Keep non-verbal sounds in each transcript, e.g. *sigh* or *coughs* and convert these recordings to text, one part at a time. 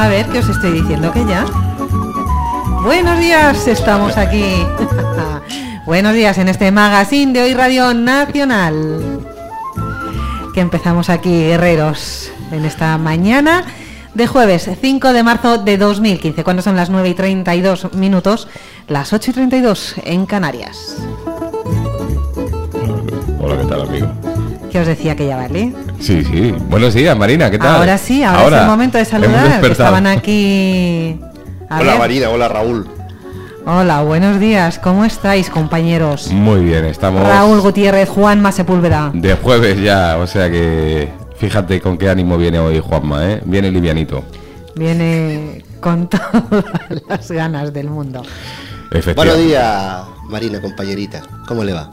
A ver que os estoy diciendo que ya. Buenos días, estamos aquí. *laughs* Buenos días en este magazine de hoy Radio Nacional. Que empezamos aquí, guerreros, en esta mañana de jueves 5 de marzo de 2015, cuando son las 9 y 32 minutos, las 8 y 32 en Canarias. Hola, ¿qué tal, amigo? ¿Qué os decía que ya vale? Sí, sí. Buenos días, Marina, ¿qué tal? Ahora sí, ahora, es el momento de saludar. que. Estaban aquí. A Hola ver. Marina, hola Raúl. Hola, buenos días. ¿Cómo estáis, compañeros? Muy bien, estamos Raúl Gutiérrez, Juanma Sepúlveda. de jueves ya, o sea que fíjate con qué ánimo viene hoy Juanma, ¿eh? Viene livianito. Viene con *laughs* todas las ganas del mundo. Buenos Efectivamente. días, Marina, compañerita. ¿Cómo le va?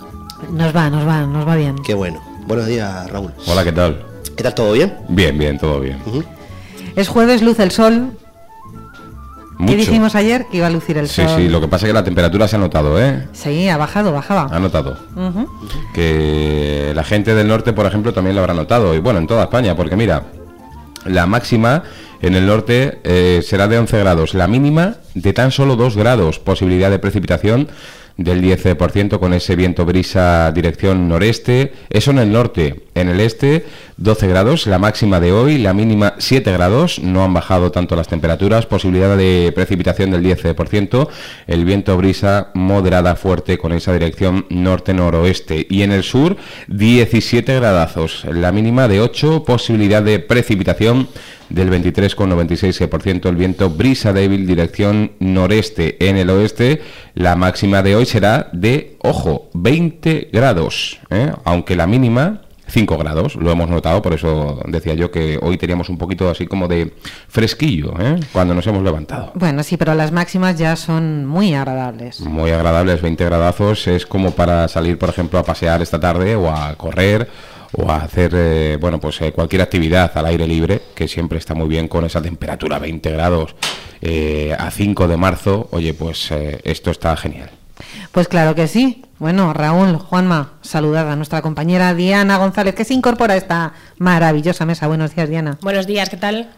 Nos va, nos va, nos va bien. Qué bueno. Buenos días, Raúl. Hola, ¿qué tal? ¿Qué tal? ¿Todo bien? Bien, bien, todo bien. Es jueves, luce el sol. Mucho. ¿Qué dijimos ayer? Que iba a lucir el Sí, sol. sí, lo que pasa es que la temperatura se ha notado, ¿eh? Sí, ha bajado, bajaba. Ha notado. Que la gente del norte, por ejemplo, también lo habrá notado, y bueno, en toda España, porque mira, la máxima en el norte eh, será de 11 grados, la mínima de tan solo 2 grados, posibilidad de precipitación del 10% con ese viento brisa dirección noreste, eso en el norte, en el este 12 grados, la máxima de hoy, la mínima 7 grados, no han bajado tanto las temperaturas, posibilidad de precipitación del 10%, el viento brisa moderada fuerte con esa dirección norte-noroeste y en el sur 17 gradazos, la mínima de 8, posibilidad de precipitación del 23,96%, el viento brisa débil dirección noreste. En el oeste, la máxima de hoy será de, ojo, 20 grados, ¿eh? aunque la mínima 5 grados, lo hemos notado, por eso decía yo que hoy teníamos un poquito así como de fresquillo, ¿eh? cuando nos hemos levantado. Bueno, sí, pero las máximas ya son muy agradables. Muy agradables, 20 gradazos, es como para salir, por ejemplo, a pasear esta tarde o a correr o a hacer, eh, bueno, pues eh, cualquier actividad al aire libre, que siempre está muy bien con esa temperatura, 20 grados eh, a 5 de marzo, oye, pues eh, esto está genial. Pues claro que sí. Bueno, Raúl, Juanma, saludad a nuestra compañera Diana González, que se incorpora a esta maravillosa mesa. Buenos días, Diana. Buenos días, ¿qué tal?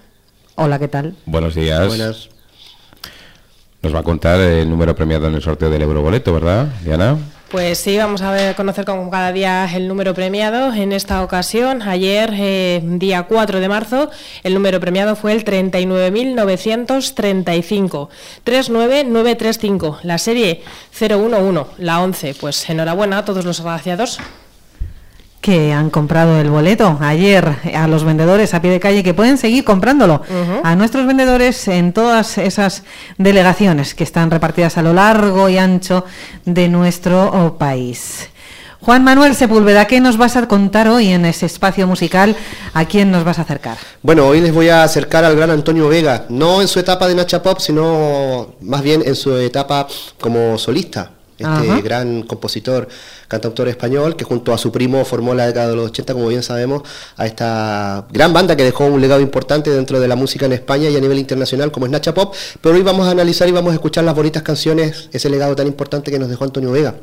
Hola, ¿qué tal? Buenos días. Buenas. Nos va a contar el número premiado en el sorteo del Euroboleto, ¿verdad, Diana? Pues sí, vamos a ver, conocer como cada día el número premiado. En esta ocasión, ayer, eh, día 4 de marzo, el número premiado fue el 39.935. 39935. La serie 011, la 11. Pues enhorabuena a todos los agraciados. Que han comprado el boleto ayer a los vendedores a pie de calle que pueden seguir comprándolo. A nuestros vendedores en todas esas delegaciones que están repartidas a lo largo y ancho de nuestro oh, país. Juan Manuel Sepúlveda, ¿qué nos vas a contar hoy en ese espacio musical? ¿A quién nos vas a acercar? Bueno, hoy les voy a acercar al gran Antonio Vega, no en su etapa de Nacha Pop, sino más bien en su etapa como solista. Este Ajá. gran compositor, cantautor español, que junto a su primo formó la década de los 80, como bien sabemos, a esta gran banda que dejó un legado importante dentro de la música en España y a nivel internacional, como es Nacha Pop. Pero hoy vamos a analizar y vamos a escuchar las bonitas canciones, ese legado tan importante que nos dejó Antonio Vega.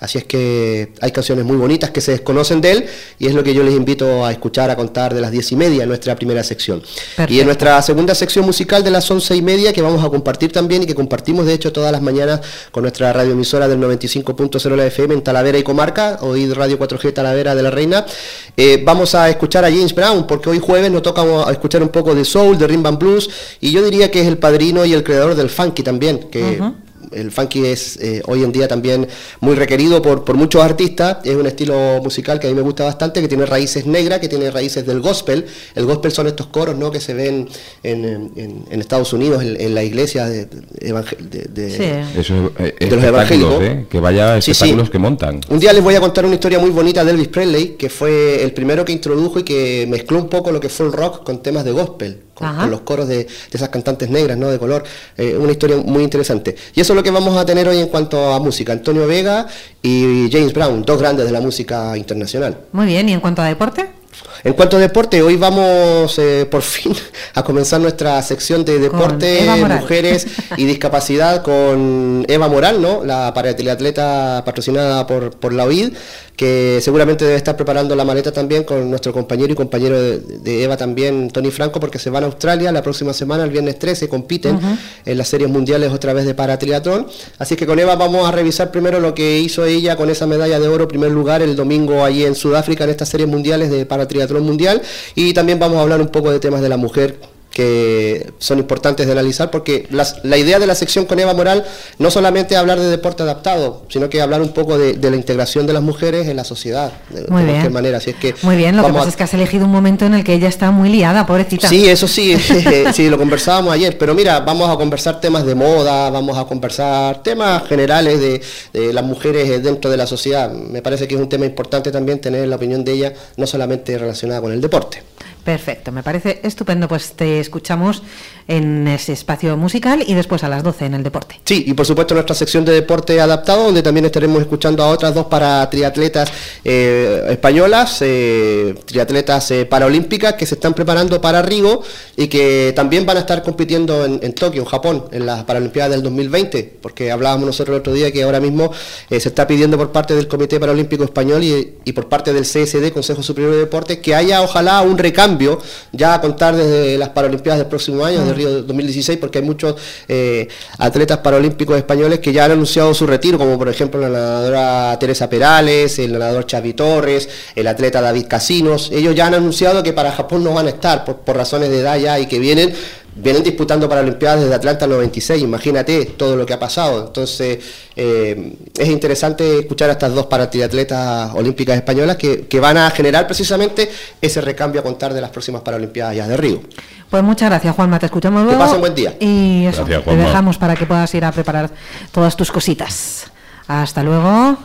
Así es que hay canciones muy bonitas que se desconocen de él y es lo que yo les invito a escuchar, a contar de las diez y media en nuestra primera sección. Perfecto. Y en nuestra segunda sección musical de las once y media que vamos a compartir también y que compartimos de hecho todas las mañanas con nuestra radioemisora del 95.0 la FM en Talavera y Comarca, hoy Radio 4G Talavera de la Reina, eh, vamos a escuchar a James Brown porque hoy jueves nos toca a escuchar un poco de soul, de rhythm and blues y yo diría que es el padrino y el creador del funky también, que. El funky es eh, hoy en día también muy requerido por, por muchos artistas. Es un estilo musical que a mí me gusta bastante, que tiene raíces negras, que tiene raíces del gospel. El gospel son estos coros ¿no? que se ven en, en, Estados Unidos, en, la iglesia de, de, los evangélicos. ¿eh? Que vaya espectáculos que montan. Un día les voy a contar una historia muy bonita de Elvis Presley, que fue el primero que introdujo y que mezcló un poco lo que fue el rock con temas de gospel con, los coros de, esas cantantes negras, ¿no? De color. Eh, una historia muy interesante. Y eso es lo que vamos a tener hoy en cuanto a música. Antonio Vega y James Brown, dos grandes de la música internacional. Muy bien, ¿y en cuanto a deporte? En cuanto a deporte, hoy vamos eh, por fin *laughs* a comenzar nuestra sección de deporte, mujeres y *laughs* discapacidad con Eva Moral, ¿no? la paratriatleta patrocinada por, por la OID, que seguramente debe estar preparando la maleta también con nuestro compañero y compañero de, Eva también, Tony Franco, porque se van a Australia la próxima semana, el viernes 13, compiten en las series mundiales otra vez de paratriatlón. Así que con Eva vamos a revisar primero lo que hizo ella con esa medalla de oro, primer lugar el domingo allí en Sudáfrica en estas series mundiales de paratriatlón mundial. Y también vamos a hablar un poco de temas de la mujer que son importantes de analizar porque la idea de la sección con Eva Moral no solamente hablar de deporte adaptado, sino que hablar un poco de, la integración de las mujeres en la sociedad, de, muy bien. manera. Así es que muy bien, lo que pasa es que has elegido un momento en el que ella está muy liada, pobrecita. Sí, eso sí, *laughs* sí, lo conversábamos ayer, pero mira, vamos a conversar temas de moda, vamos a conversar temas generales de, de las mujeres dentro de la sociedad. Me parece que es un tema importante también tener la opinión de ella, no solamente relacionada con el deporte. Perfecto, me parece estupendo. Pues te escuchamos en ese espacio musical y después a las 12 en el deporte. Sí, y por supuesto nuestra sección de deporte adaptado, donde también estaremos escuchando a otras dos para triatletas eh, españolas, eh, triatletas eh, paraolímpicas que se están preparando para Rigo y que también van a estar compitiendo en, Tokio, en Japón, en las Paralimpiadas del 2020, porque hablábamos nosotros el otro día que ahora mismo se está pidiendo por parte del Comité Paralímpico Español y, y por parte del CSD, Consejo Superior de Deportes, que haya ojalá un recambio ya a contar desde las Paralimpiadas del próximo año, de Río 2016, porque hay muchos eh, atletas paralímpicos españoles que ya han anunciado su retiro, como por ejemplo la nadadora Teresa Perales, el nadador Xavi Torres, el atleta David Casinos. Ellos ya han anunciado que para Japón no van a estar por, por razones de edad ya y que vienen vienen disputando para Olimpiadas desde Atlanta 96, imagínate todo lo que ha pasado. Entonces, eh, es interesante escuchar a estas dos paratriatletas olímpicas españolas que, van a generar precisamente ese recambio a contar de las próximas Paralimpiadas ya de Río. Pues muchas gracias, Juanma, te escuchamos luego. Que pasen buen día. Y eso, te dejamos para que puedas ir a preparar todas tus cositas. Hasta luego.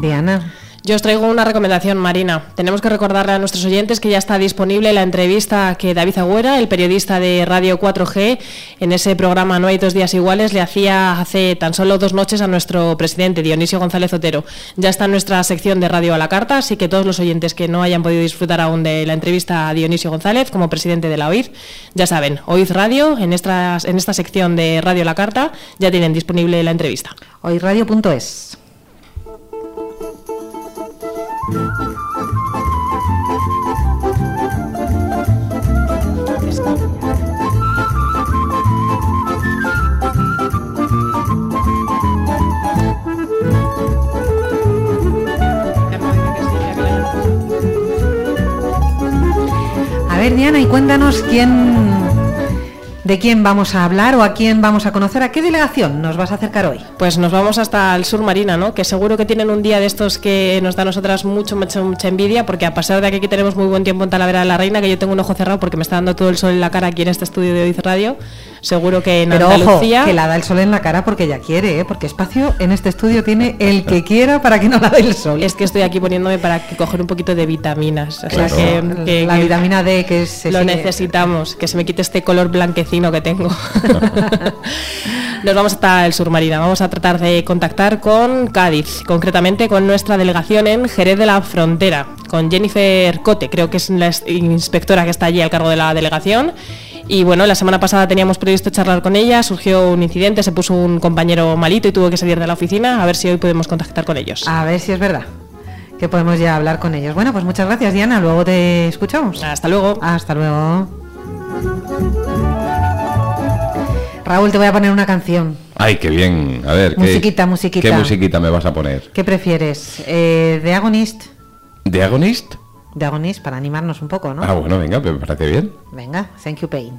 Diana. Yo os traigo una recomendación, Marina. Tenemos que recordarle a nuestros oyentes que ya está disponible la entrevista que David Agüera, el periodista de Radio 4G, en ese programa No hay dos días iguales, le hacía hace tan solo dos noches a nuestro presidente, Dionisio González Otero. Ya está en nuestra sección de Radio a la Carta, así que todos los oyentes que no hayan podido disfrutar aún de la entrevista a Dionisio González como presidente de la OID, ya saben, OID Radio, en esta, en esta sección de Radio a la Carta, ya tienen disponible la entrevista. oidradio.es a ver, Diana, y cuéntanos quién ¿De quién vamos a hablar o a quién vamos a conocer? ¿A qué delegación nos vas a acercar hoy? Pues nos vamos hasta el sur Marina, ¿no? Que seguro que tienen un día de estos que nos da a nosotras mucho, mucha, mucha envidia, porque a pesar de que aquí tenemos muy buen tiempo en Talavera de la Reina, que yo tengo un ojo cerrado porque me está dando todo el sol en la cara aquí en este estudio de Oiz Radio, seguro que en Pero Andalucía... que la da el sol en la cara porque ella quiere, ¿eh? Porque espacio en este estudio tiene el que *laughs* quiera para que no la dé el sol. Es que estoy aquí poniéndome para coger un poquito de vitaminas. O sea, que, la vitamina D que es... Lo necesitamos, que se me quite este color blanquecino que tengo. *laughs* Nos vamos hasta el sur Marina. Vamos a tratar de contactar con Cádiz, concretamente con nuestra delegación en Jerez de la Frontera, con Jennifer Cote, creo que es la inspectora que está allí al cargo de la delegación. Y bueno, la semana pasada teníamos previsto charlar con ella, surgió un incidente, se puso un compañero malito y tuvo que salir de la oficina. A ver si hoy podemos contactar con ellos. A ver si es verdad que podemos ya hablar con ellos. Bueno, pues muchas gracias Diana, luego te escuchamos. Hasta luego. Hasta luego. Raúl, te voy a poner una canción. Ay, qué bien. A ver, musiquita, musiquita. ¿Qué musiquita me vas a poner? ¿Qué prefieres? Eh, ¿The Agonist? ¿The Agonist? de Agonis para animarnos un poco, ¿no? Ah, bueno, venga, me parece bien. Venga, thank you, Pain.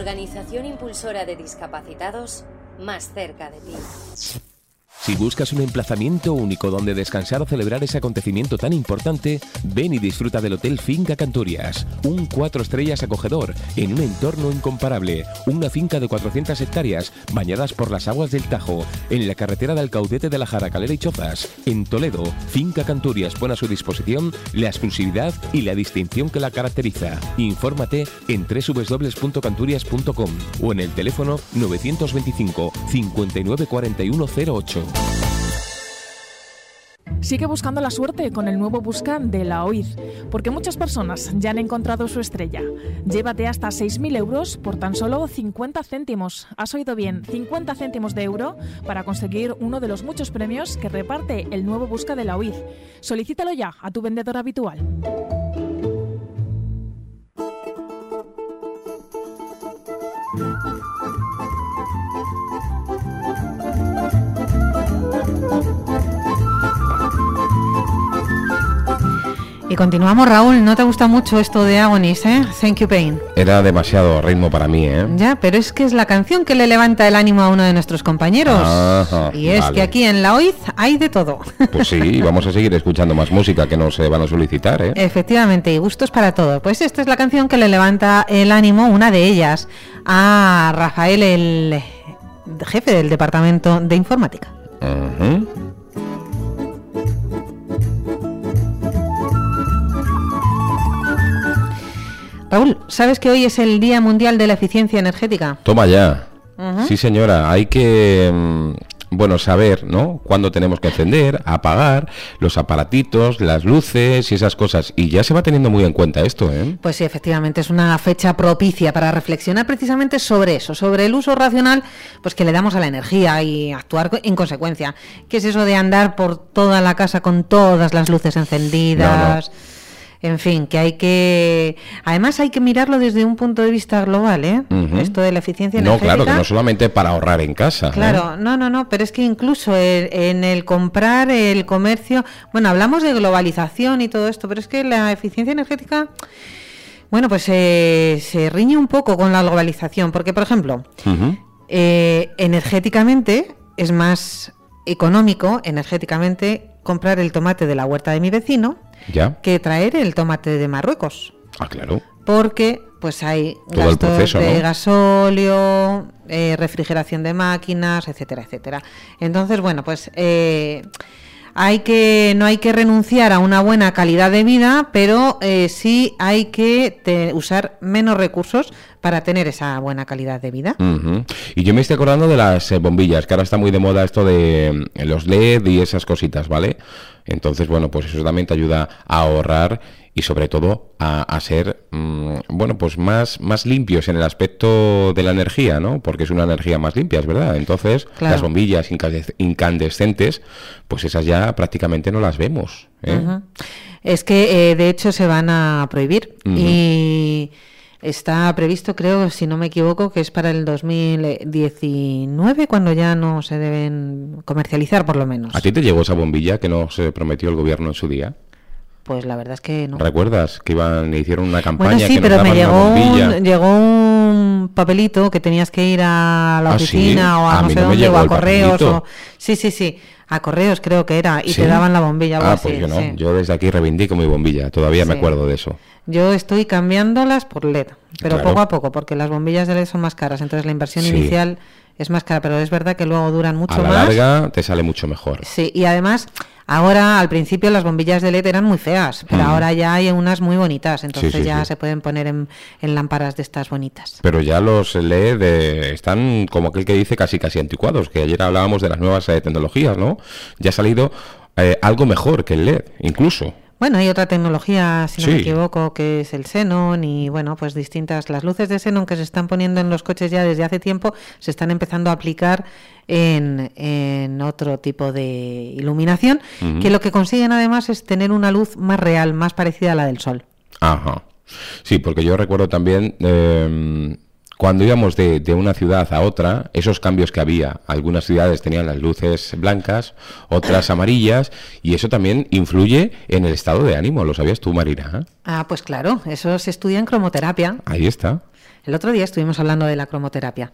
Organización impulsora de discapacitados más cerca de ti. Si buscas un emplazamiento único donde descansar o celebrar ese acontecimiento tan importante, ven y disfruta del Hotel Finca Canturias, un cuatro estrellas acogedor en un entorno incomparable, una finca de 400 hectáreas bañadas por las aguas del Tajo, en la carretera del Caudete de la Jaracalera y Chozas, en Toledo. Finca Canturias pone a su disposición la exclusividad y la distinción que la caracteriza. Infórmate en www.canturias.com o en el teléfono 925 59 41 08. Sigue buscando la suerte con el nuevo Buscan de la OID, porque muchas personas ya han encontrado su estrella. Llévate hasta 6.000 euros por tan solo 50 céntimos. Has oído bien, 50 céntimos de euro para conseguir uno de los muchos premios que reparte el nuevo Busca de la OID. Solicítalo ya a tu vendedor habitual. Y continuamos, Raúl. ¿No te gusta mucho esto de Agonis, eh? Thank you, Pain. Era demasiado ritmo para mí, ¿eh? Ya, pero es que es la canción que le levanta el ánimo a uno de nuestros compañeros. Ajá, y es vale. que aquí en la OIZ hay de todo. *laughs* Pues sí, vamos a seguir escuchando más música que nos van a solicitar, ¿eh? Efectivamente, y gustos para todo. Pues esta es la canción que le levanta el ánimo, una de ellas, a Rafael, el jefe del departamento de informática. Ujú. Raúl, ¿sabes que hoy es el Día Mundial de la Eficiencia Energética? Toma ya. Sí, señora, hay que, mm, bueno, saber, ¿no? Cuándo tenemos que encender, apagar los aparatitos, las luces y esas cosas. Y ya se va teniendo muy en cuenta esto, ¿eh? Pues sí, efectivamente, es una fecha propicia para reflexionar precisamente sobre eso, sobre el uso racional pues que le damos a la energía y actuar en consecuencia. ¿Qué es eso de andar por toda la casa con todas las luces encendidas? En fin, que hay que. Además, hay que mirarlo desde un punto de vista global, ¿eh? Esto de la eficiencia No, energética. claro, que no solamente para ahorrar en casa. ¿eh? Claro, no, no, no, pero es que incluso el- en el comprar, el comercio, bueno, hablamos de globalización y todo esto, pero es que la eficiencia energética, bueno, pues eh, se riñe un poco con la globalización, porque, por ejemplo, eh, energéticamente es más económico, energéticamente, comprar el tomate de la huerta de mi vecino Ya. que traer el tomate de Marruecos Ah, claro. porque pues hay Todo gastos proceso, de ¿no? gasóleo, eh, refrigeración de máquinas, etcétera, etcétera. Entonces, bueno, pues eh, hay que no hay que renunciar a una buena calidad de vida, pero eh, sí hay que te- usar menos recursos para tener esa buena calidad de vida. Y yo me estoy acordando de las eh, bombillas, que ahora está muy de moda esto de mm, los LED y esas cositas, ¿vale? Entonces, bueno, pues eso también te ayuda a ahorrar y sobre todo a, a ser, mm, bueno, pues más, más limpios en el aspecto de la energía, ¿no? Porque es una energía más limpia, es verdad. Entonces, Claro. las bombillas incandesc- incandescentes, pues esas ya prácticamente no las vemos. ¿eh? Es que eh, de hecho se van a prohibir y está previsto, creo, si no me equivoco, que es para el 2019 cuando ya no se deben comercializar, por lo menos. ¿A ti te llegó esa bombilla que nos prometió el gobierno en su día? Pues la verdad es que no. ¿Recuerdas que iban hicieron una campaña Bueno, sí, que nos pero me llegó un, llegó un papelito que tenías que ir a la ¿Ah, sí? oficina o a, A no sé no dónde, o a correos. O... Sí, sí, sí, a correos creo que era, y ¿Sí? te daban la bombilla. Ah, pues yo no. sí. Yo desde aquí reivindico mi bombilla. Todavía me acuerdo de eso. Yo estoy cambiándolas por LED, pero Claro. poco a poco, porque las bombillas de LED son más caras, entonces la inversión inicial es más cara, pero es verdad que luego duran mucho a la más. larga te sale mucho mejor. Sí, y además, ahora al principio las bombillas de LED eran muy feas, pero Mm. ahora ya hay unas muy bonitas, entonces sí, ya sí. se pueden poner en, en lámparas de estas bonitas. Pero ya los LED eh, están como aquel que dice casi casi anticuados, que ayer hablábamos de las nuevas eh, tecnologías, ¿no? Ya ha salido eh, algo mejor que el LED, incluso. Bueno, hay otra tecnología, si no me equivoco, que es el xenon y bueno, pues distintas. Las luces de xenon que se están poniendo en los coches ya desde hace tiempo se están empezando a aplicar en, en otro tipo de iluminación, que lo que consiguen además es tener una luz más real, más parecida a la del sol. Ajá. Sí, porque yo recuerdo también eh, cuando íbamos de, de una ciudad a otra, esos cambios que había. Algunas ciudades tenían las luces blancas, otras amarillas, y eso también influye en el estado de ánimo. ¿Lo sabías tú, Marina? Ah, pues claro, eso se estudia en cromoterapia. Ahí está. El otro día estuvimos hablando de la cromoterapia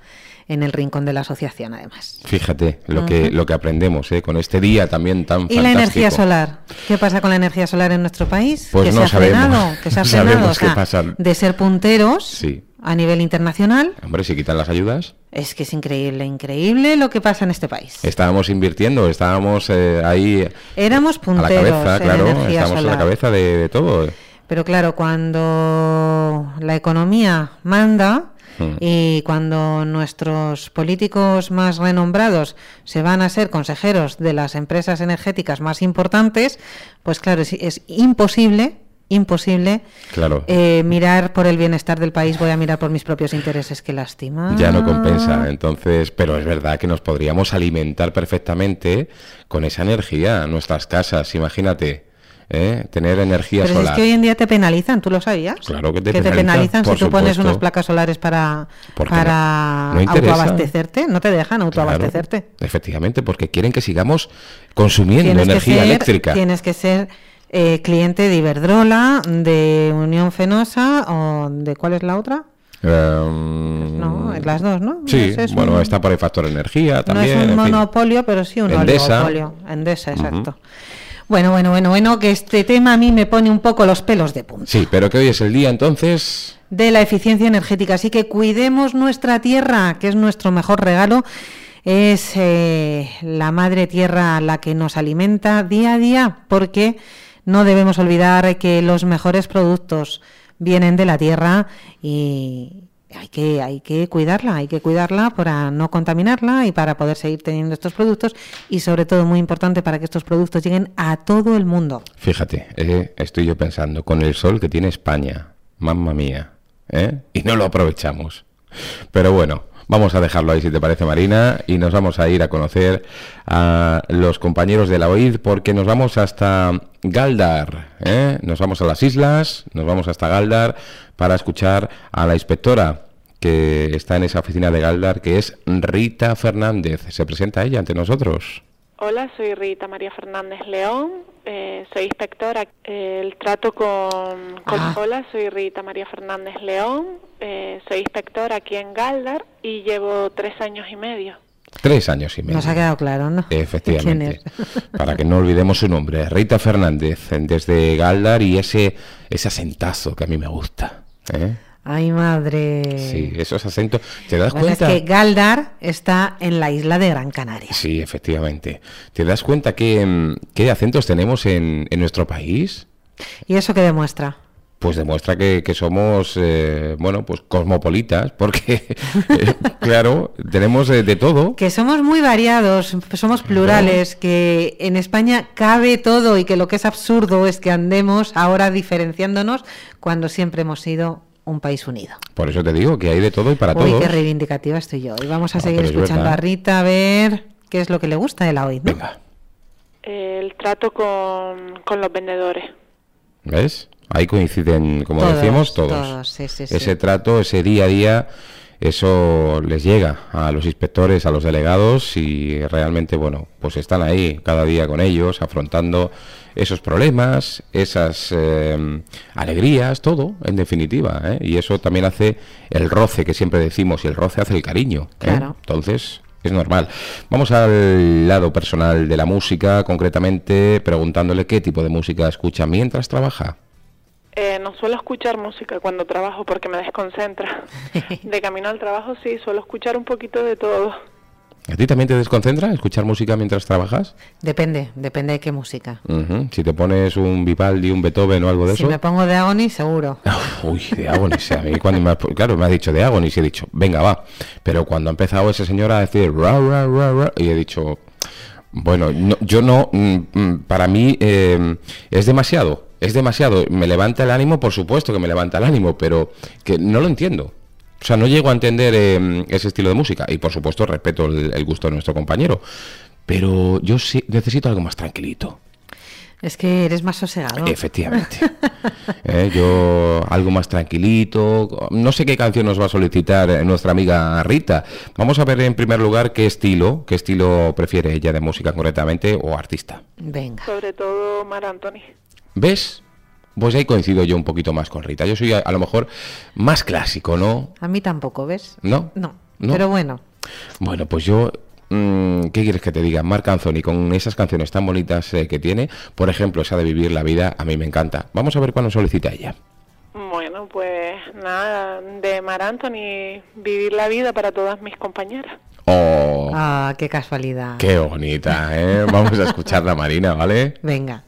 en el rincón de la asociación, además. Fíjate lo que lo que aprendemos ¿eh? con este día también tan ¿Y la energía solar? ¿Qué pasa con la energía solar en nuestro país? Pues que no se ha sabemos. frenado, que se ha *laughs* No frenado, sabemos o sea, qué pasa. de ser punteros Sí. A nivel internacional. Hombre, si quitan las ayudas, Es que es increíble, increíble lo que pasa en este país. estábamos invirtiendo, estábamos eh, ahí Éramos a la punteros cabeza, en claro, estamos a la cabeza de, de todo. Pero claro, cuando la economía manda Hmm. y cuando nuestros políticos más renombrados se van a ser consejeros de las empresas energéticas más importantes, pues claro, es, es imposible, imposible Claro. eh, mirar por el bienestar del país, voy a mirar por mis propios intereses, qué lástima. Ya no compensa, entonces, pero es verdad que nos podríamos alimentar perfectamente con esa energía, nuestras casas, imagínate, ¿eh? tener energía Pero solar. es que hoy en día te penalizan, ¿tú lo sabías? Claro que te te penalizan, penalizan si tú pones unas placas solares para, para no- autoabastecerte. No te dejan Claro, autoabastecerte. efectivamente, porque quieren que sigamos consumiendo Tienes que energía ser- eléctrica. Tienes que ser eh, cliente de Iberdrola, de Unión Fenosa o de ¿cuál es la otra? Em, No, las dos, ¿no? Sí, es bueno, un- está por el factor energía no también. es un fin. monopolio, pero sí un Endesa. oligopolio. Endesa, exacto. Bueno, bueno, bueno, bueno, que este tema a mí me pone un poco los pelos de punta. Sí, pero que hoy es el día entonces. de la eficiencia energética. Así que cuidemos nuestra tierra, que es nuestro mejor regalo. Es eh, la madre tierra la que nos alimenta día a día, porque no debemos olvidar que los mejores productos vienen de la tierra y hay que, hay que cuidarla, hay que cuidarla para no contaminarla y para poder seguir teniendo estos productos y sobre todo muy importante para que estos productos lleguen a todo el mundo. Fíjate, eh, estoy yo pensando, con el sol que tiene España, mamma mía, ¿eh? y no lo aprovechamos. Pero bueno, Vamos a dejarlo ahí si te parece Marina y nos vamos a ir a conocer a los compañeros de la OID porque nos vamos hasta Galdar, ¿eh? nos vamos a las islas, nos vamos hasta Galdar para escuchar a la inspectora que está en esa oficina de Galdar que es Rita Fernández. Se presenta ella ante nosotros. Hola, soy Rita María Fernández León, eh, soy inspectora. Eh, el trato con, con Ah. Hola, soy Rita María Fernández León, eh, soy inspectora aquí en Galdar y llevo tres años y medio. Tres años y medio. Nos ha quedado claro, ¿no? Efectivamente. ¿Quién es? *laughs* Para que no olvidemos su nombre, Rita Fernández, desde Galdar y ese, ese acentazo que a mí me gusta. ¿eh? Ay, madre. Sí, esos acentos. ¿Te das cuenta? Es que Galdar está en la isla de Gran Canaria. Sí, efectivamente. ¿Te das cuenta que, mm, qué acentos tenemos en, en nuestro país? ¿Y eso qué demuestra? Pues demuestra que, que somos, eh, bueno, pues cosmopolitas, porque, *laughs* eh, claro, tenemos eh, de todo. Que somos muy variados, somos plurales, que en España cabe todo y que lo que es absurdo es que andemos ahora diferenciándonos cuando siempre hemos sido un país unido. Por eso te digo que hay de todo y para Uy, todos. qué reivindicativa estoy yo. Y vamos a No, seguir pero es escuchando verdad. a Rita a ver qué es lo que le gusta de la hoy, ¿no? Venga, El trato con, con los vendedores. ¿ves? Ahí coinciden, como Todos, decíamos, todos. todos, sí, sí, sí. ese trato, ese día a día, eso les llega a los inspectores, a los delegados y realmente, bueno, pues están ahí cada día con ellos, afrontando esos problemas, esas eh, alegrías, todo, en definitiva. ¿eh? Y eso también hace el roce que siempre decimos, y el roce hace el cariño. ¿eh? Claro. Entonces, es normal. Vamos al lado personal de la música, concretamente preguntándole qué tipo de música escucha mientras trabaja. Eh, no suelo escuchar música cuando trabajo porque me desconcentra. *laughs* De camino al trabajo sí, suelo escuchar un poquito de todo. ¿A ti también te desconcentra escuchar música mientras trabajas? Depende, depende de qué música. Si te pones un Vivaldi, un Beethoven o algo de Si eso. me pongo de Agony, seguro. *laughs* Uy, de Agonis. A mí cuando me ha, claro, me ha dicho de Agonis y he dicho, venga, va. Pero cuando ha empezado ese señor a decir, ra, ra, ra, ra, y he dicho, bueno, no- yo no, mm, mm, para mí eh, es demasiado, es demasiado. Me levanta el ánimo, por supuesto que me levanta el ánimo, pero que no lo entiendo. O sea, no llego a entender eh, ese estilo de música. Y por supuesto respeto el, el gusto de nuestro compañero. Pero yo sí necesito algo más tranquilito. Es que eres más sosegado. Efectivamente. *laughs* Eh, yo algo más tranquilito. No sé qué canción nos va a solicitar eh, nuestra amiga Rita. Vamos a ver en primer lugar qué estilo, qué estilo prefiere ella de música concretamente o artista. Venga. Sobre todo Mar Anthony. ¿Ves? Pues ahí coincido yo un poquito más con Rita. Yo soy a, a lo mejor más clásico, ¿no? A mí tampoco, ¿ves? ¿No? No. ¿No? Pero bueno, Bueno, pues yo, mm, ¿qué quieres que te diga? Marc Anthony, con esas canciones tan bonitas eh, que tiene, por ejemplo, esa de Vivir la Vida, a mí me encanta. Vamos a ver cuándo solicita ella. Bueno, pues nada, de Mar Anthony, vivir la vida para todas mis compañeras. Oh, ah, qué casualidad. qué bonita, ¿eh? Vamos a escucharla, Marina, ¿vale? *laughs* Venga.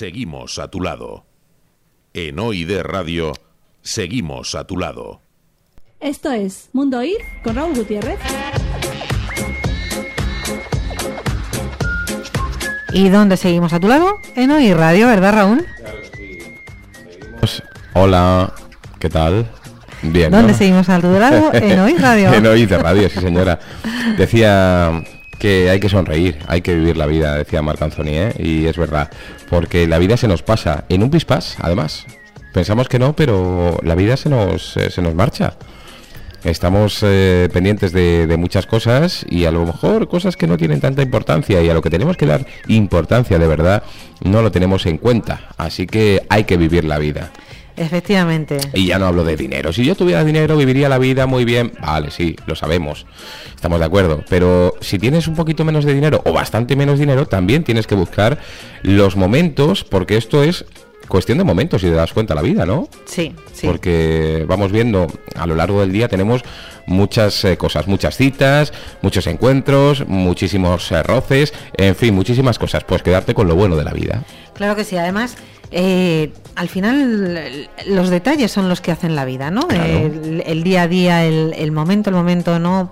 Seguimos a tu lado. En OID Radio seguimos a tu lado. Esto es Mundo Ir con Raúl Gutiérrez. ¿Y dónde seguimos a tu lado? En Hoy Radio, ¿verdad, Raúl? Pues, Hola, ¿qué tal? Bien. ¿Dónde ¿no? seguimos a tu lado? *laughs* En Hoy Radio. en de Radio, sí señora. Decía que hay que sonreír, hay que vivir la vida, decía Marc ¿eh? y es verdad, porque la vida se nos pasa en un pispás, además. Pensamos que no, pero la vida se nos, eh, se nos marcha. Estamos eh, pendientes de, de muchas cosas y a lo mejor cosas que no tienen tanta importancia y a lo que tenemos que dar importancia de verdad no lo tenemos en cuenta. Así que hay que vivir la vida. Efectivamente. Y ya no hablo de dinero. Si yo tuviera dinero, viviría la vida muy bien. Vale, sí, lo sabemos. Estamos de acuerdo. Pero si tienes un poquito menos de dinero o bastante menos dinero, también tienes que buscar los momentos, porque esto es cuestión de momentos, si te das cuenta la vida, ¿no? Sí, sí. Porque vamos viendo a lo largo del día tenemos muchas eh, cosas, muchas citas, muchos encuentros, muchísimos eh, roces, en fin, muchísimas cosas. Pues quedarte con lo bueno de la vida. Claro que sí. Además, eh, al final los detalles son los que hacen la vida, ¿no? Claro. El, el día a día, el, el momento, el momento, ¿no?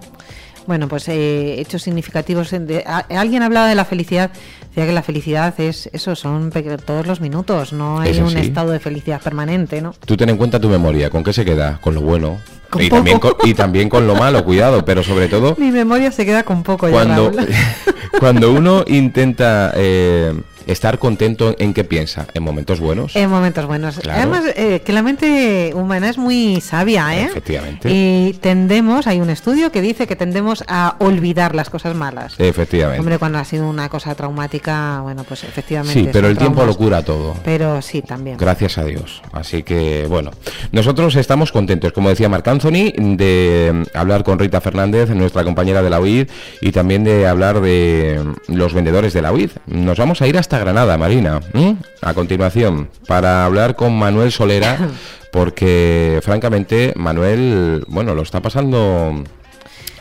Bueno, pues eh, hechos significativos. de- a- alguien hablaba de la felicidad, decía que la felicidad es eso, son todos los minutos, no hay Eso un sí. estado de felicidad permanente, ¿no? Tú ten en cuenta tu memoria, ¿con qué se queda? Con lo bueno. Con y, también con, y también con lo malo, cuidado, pero sobre todo *laughs* Mi memoria se queda con poco ya, cuando, *laughs* cuando uno intenta eh, estar contento en qué piensa, en momentos buenos. En momentos buenos. Claro. Además, eh, que la mente humana es muy sabia, ¿eh? Efectivamente. Y tendemos, hay un estudio que dice que tendemos a olvidar las cosas malas. Efectivamente. Hombre, cuando ha sido una cosa traumática, bueno, pues efectivamente. sí, pero el tiempo lo cura todo. Pero sí, también. Gracias a Dios. Así que, bueno, nosotros estamos contentos, como decía Marc Anthony, de mm, hablar con Rita Fernández, nuestra compañera de la UID, y también de hablar de mm, los vendedores de la UID. Nos vamos a ir hasta Granada, Marina, a continuación, para hablar con Manuel Solera, *coughs* porque, francamente, Manuel, bueno, lo está pasando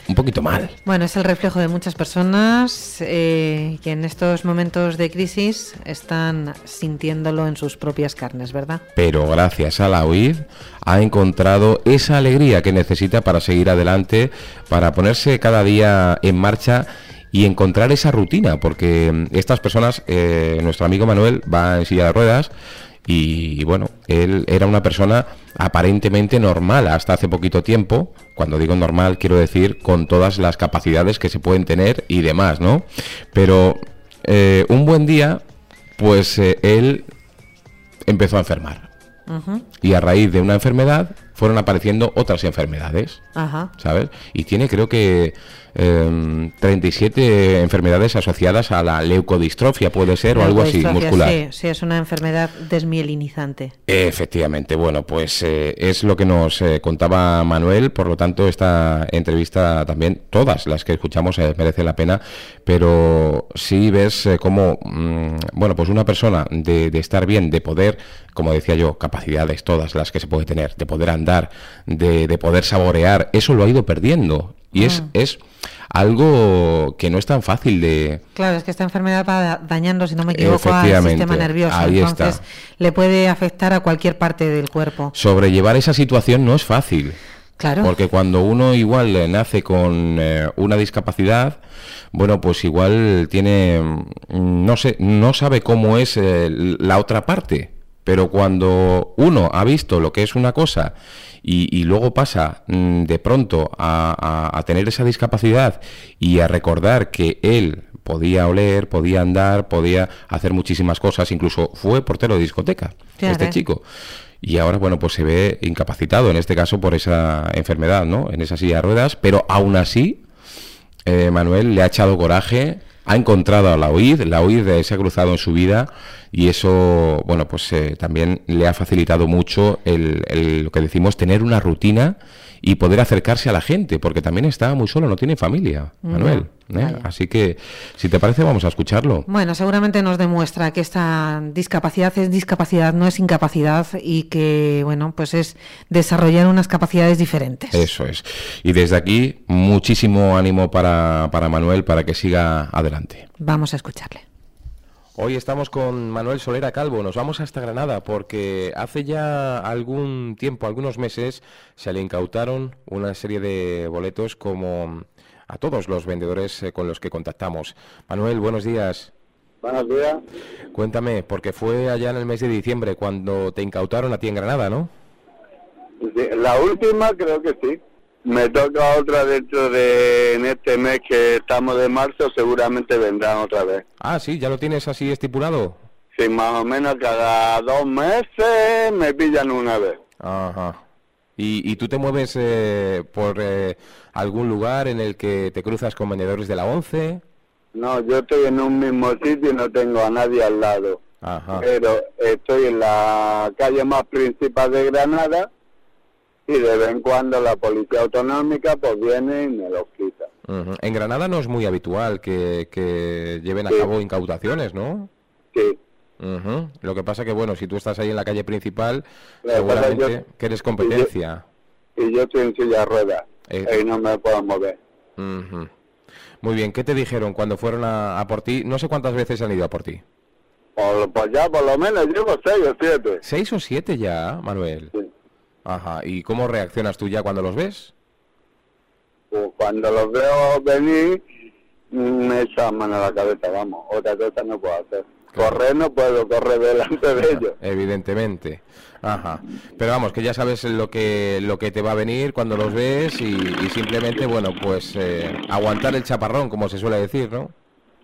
un poquito mal. Bueno, es el reflejo de muchas personas eh, que en estos momentos de crisis están sintiéndolo en sus propias carnes, ¿verdad? pero gracias a la UID ha encontrado esa alegría que necesita para seguir adelante, para ponerse cada día en marcha y encontrar esa rutina, porque mm, estas personas, eh, nuestro amigo Manuel va en silla de ruedas y, y bueno, él era una persona aparentemente normal hasta hace poquito tiempo. Cuando digo normal, quiero decir con todas las capacidades que se pueden tener y demás, ¿no? Pero eh, un buen día, pues eh, él empezó a enfermar. Y a raíz de una enfermedad fueron apareciendo otras enfermedades. Ajá. ¿sabes? Y tiene creo que em, 37 enfermedades asociadas a la leucodistrofia, puede ser, o algo así, muscular. Sí, sí, es una enfermedad desmielinizante. Efectivamente, bueno, pues eh, es lo que nos eh, contaba Manuel, por lo tanto esta entrevista también, todas las que escuchamos eh, merecen la pena, pero sí ves eh, cómo, mm, bueno, pues una persona de, de estar bien, de poder, como decía yo, capacidades todas las que se puede tener, de poder andar, de, de poder saborear, eso lo ha ido perdiendo y es, Mm. es algo que no es tan fácil de... Claro, es que esta enfermedad va dañando, si no me equivoco, al sistema nervioso. ahí Entonces, está. le puede afectar a cualquier parte del cuerpo. sobrellevar esa situación no es fácil. Claro. Porque cuando uno igual eh, nace con eh, una discapacidad, bueno, pues igual tiene, mm, no sé, no sabe cómo es eh, la otra parte. Pero cuando uno ha visto lo que es una cosa y, y luego pasa mm, de pronto a, a- a tener esa discapacidad y a recordar que él podía oler, podía andar, podía hacer muchísimas cosas, incluso fue portero de discoteca, este chico. Y ahora, bueno, pues se ve incapacitado, en este caso por esa enfermedad, ¿no? En esa silla de ruedas, pero aún así, eh, Manuel le ha echado coraje, ha encontrado a la OID, la OID se ha cruzado en su vida y eso, bueno, pues eh, también le ha facilitado mucho el, el- lo que decimos, tener una rutina y poder acercarse a la gente, porque también está muy solo, no tiene familia, Manuel. ¿eh? Así que, si te parece, vamos a escucharlo. Bueno, seguramente nos demuestra que esta discapacidad es discapacidad, no es incapacidad y que, bueno, pues es desarrollar unas capacidades diferentes. Eso es. Y desde aquí, muchísimo ánimo para, para Manuel para que siga adelante. Vamos a escucharle. Hoy estamos con Manuel Solera Calvo. Nos vamos hasta Granada porque hace ya algún tiempo, algunos meses, se le incautaron una serie de boletos como a todos los vendedores eh, con los que contactamos. Manuel, buenos días. Buenos días. Cuéntame, porque fue allá en el mes de diciembre cuando te incautaron a ti en Granada, ¿no? La última creo que sí. Me toca otra dentro de en este mes que estamos de marzo, seguramente vendrán otra vez. Ah, sí, ya lo tienes así estipulado. Sí, más o menos cada dos meses me pillan una vez. Ajá. ¿Y, y tú te mueves eh, por eh, algún lugar en el que te cruzas con vendedores de la 11? No, yo estoy en un mismo sitio y no tengo a nadie al lado. Ajá. Pero estoy en la calle más principal de Granada y de vez en cuando la policía autonómica pues viene y me los quita. En Granada no es muy habitual que, que lleven a cabo incautaciones, ¿no? Sí. Ujú. Lo que pasa que, bueno, si tú estás ahí en la calle principal, seguramente yo- que eres competencia. Y yo estoy en silla de ruedas Eh. y no me puedo mover. Ujú. Muy bien, ¿qué te dijeron cuando fueron a, a por ti? No sé cuántas veces han ido a por ti. Por, pues ya por lo menos llevo seis o siete. ¿Seis o siete ya, Manuel? Sí. Ajá. ¿Y cómo reaccionas tú ya cuando los ves? Pues cuando los veo venir, me echan mano a la cabeza, vamos. Otra cosa no puedo hacer. Correr no puedo, correr delante de *laughs* ellos. Evidentemente. Ajá. Pero vamos, que ya sabes lo que lo que te va a venir cuando los ves y, y simplemente, bueno, pues eh, aguantar el chaparrón, como se suele decir, ¿no?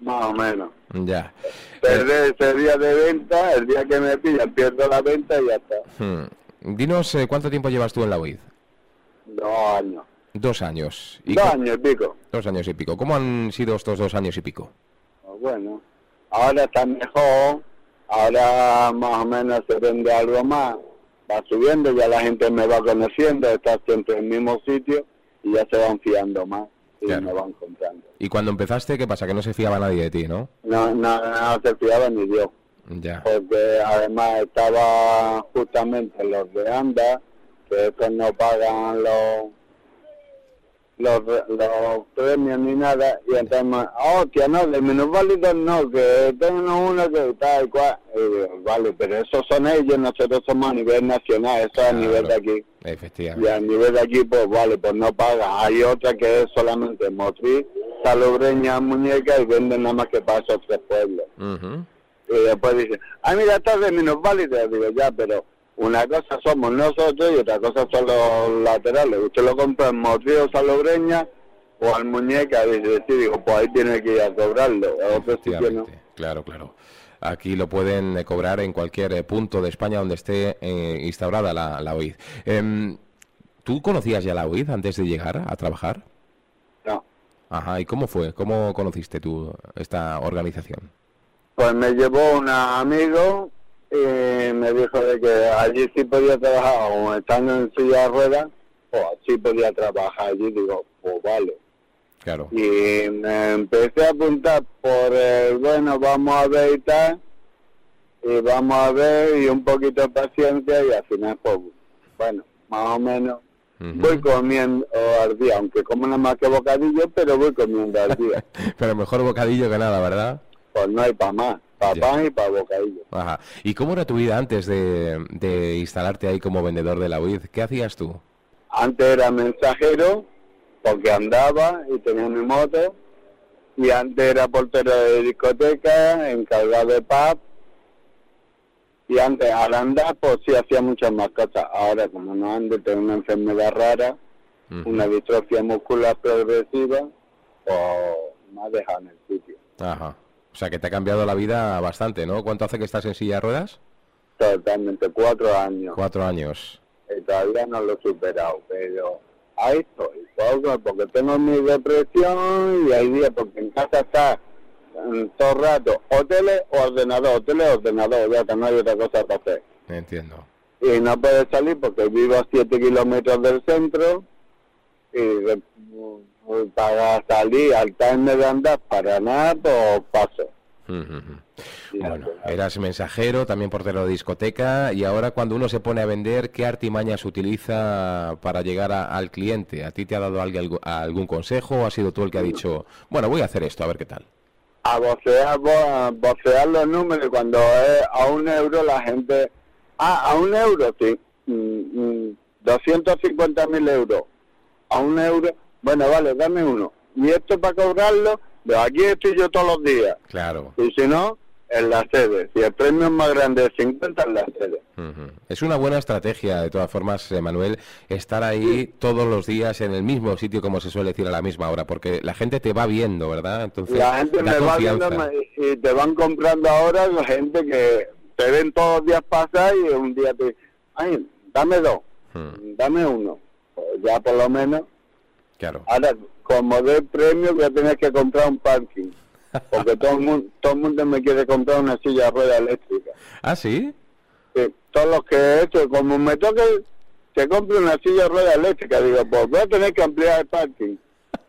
Más o menos. Ya. Perder ese día de venta, el día que me pillan, pierdo la venta y ya está. Hmm. Dinos eh, cuánto tiempo llevas tú en la UID. Dos años. Dos años. ¿Y Dos años y pico. Dos años y pico. ¿Cómo han sido estos dos años y pico? Pues bueno, ahora está mejor, ahora más o menos se vende algo más, va subiendo, ya la gente me va conociendo, está siempre en el mismo sitio y ya se van fiando más y Claro. me van comprando. Y cuando empezaste, ¿qué pasa? Que no se fiaba nadie de ti, ¿no? No, no, no se fiaba ni yo, Ya. porque además estaba justamente los de ANDA, que estos no pagan los los, los premios ni nada y entonces "Ah, hostia no de minusválidos no que tengo uno que tal cual Y digo, vale pero esos son ellos nosotros somos a nivel nacional eso es a nivel de aquí y a nivel de aquí pues vale pues no paga. Hay otra que es solamente motriz salobreña muñeca y venden nada más que para esos tres pueblos. Ujú. Y después dicen, ah, mira, estás de minusválido. Digo, ya, pero una cosa somos nosotros y otra cosa son los laterales. Usted lo compra en Morrillo, Salobreña o al Muñeca, y sí, digo, pues ahí tiene que ir a cobrarlo. A otro sitio no. Claro, claro. Aquí lo pueden eh, cobrar en cualquier eh, punto de España donde esté eh, instaurada la, la OID. Em, ¿Tú conocías ya la OID antes de llegar a trabajar? No. Ajá, ¿y cómo fue? ¿Cómo conociste tú esta organización? Pues me llevó un amigo y me dijo de que allí sí podía trabajar, o estando en silla de ruedas, o sí podía trabajar allí. Digo, pues vale. Claro. Y me empecé a apuntar por el, bueno, vamos a ver y tal, y vamos a ver, y un poquito de paciencia, y al final, pues, bueno, más o menos, voy comiendo al día, aunque como nada más que bocadillo, pero voy comiendo al día. *laughs* Pero mejor bocadillo que nada, ¿verdad? Pues no hay para más, para pan y para bocadillo. Ajá. ¿Y cómo era tu vida antes de, de instalarte ahí como vendedor de la UID? ¿Qué hacías tú? Antes era mensajero, porque andaba y tenía mi moto, y antes era portero de discoteca, encargado de pub, y antes al andar pues sí hacía muchas más cosas. Ahora como no ando, tengo una enfermedad rara, una distrofia muscular progresiva, pues me ha dejado en el sitio. Ajá. O sea que te ha cambiado la vida bastante, ¿no? ¿Cuánto hace que estás en silla de ruedas? Totalmente, cuatro años. Cuatro años. Y todavía no lo he superado, pero ahí estoy, porque tengo mi depresión y hay días porque en casa está mm, todo el rato, o tele o ordenador, tele o ordenador, ya que no hay otra cosa para hacer. Entiendo. Y no puedo salir porque vivo a 7 kilómetros del centro y para salir al time de andar para nada, pues paso. Bueno, eras mensajero, también portero de discoteca y ahora cuando uno se pone a vender, ¿qué artimañas utiliza para llegar a- al cliente? ¿A ti te ha dado alguien algu- algún consejo o has sido tú el que ha dicho, bueno, voy a hacer esto, a ver qué tal? a vocear, vo- a vocear los números cuando es a un euro la gente ah a un euro sí mm, mm, 250 mil euros a un euro bueno vale dame uno. Y esto para cobrarlo de aquí estoy yo todos los días. Claro. y si no en la sede. Si el premio es más grande de 50 en la sede. Ujú. Es una buena estrategia, de todas formas, eh, Manuel, estar ahí todos los días en el mismo sitio, como se suele decir a la misma hora, porque la gente te va viendo, ¿verdad? Entonces, la gente me va viendo y te van comprando ahora la gente que te ven todos los días pasar y un día te ay dame dos Hmm, dame uno Pues ya por lo menos Claro. ahora como de premio voy a tener que comprar un parking porque todo el mundo todo el mundo me quiere comprar una silla de rueda eléctrica ¿Ah, sí? Sí, todos los que he hecho como me toque que compre una silla de rueda eléctrica digo pues voy a tener que ampliar el parking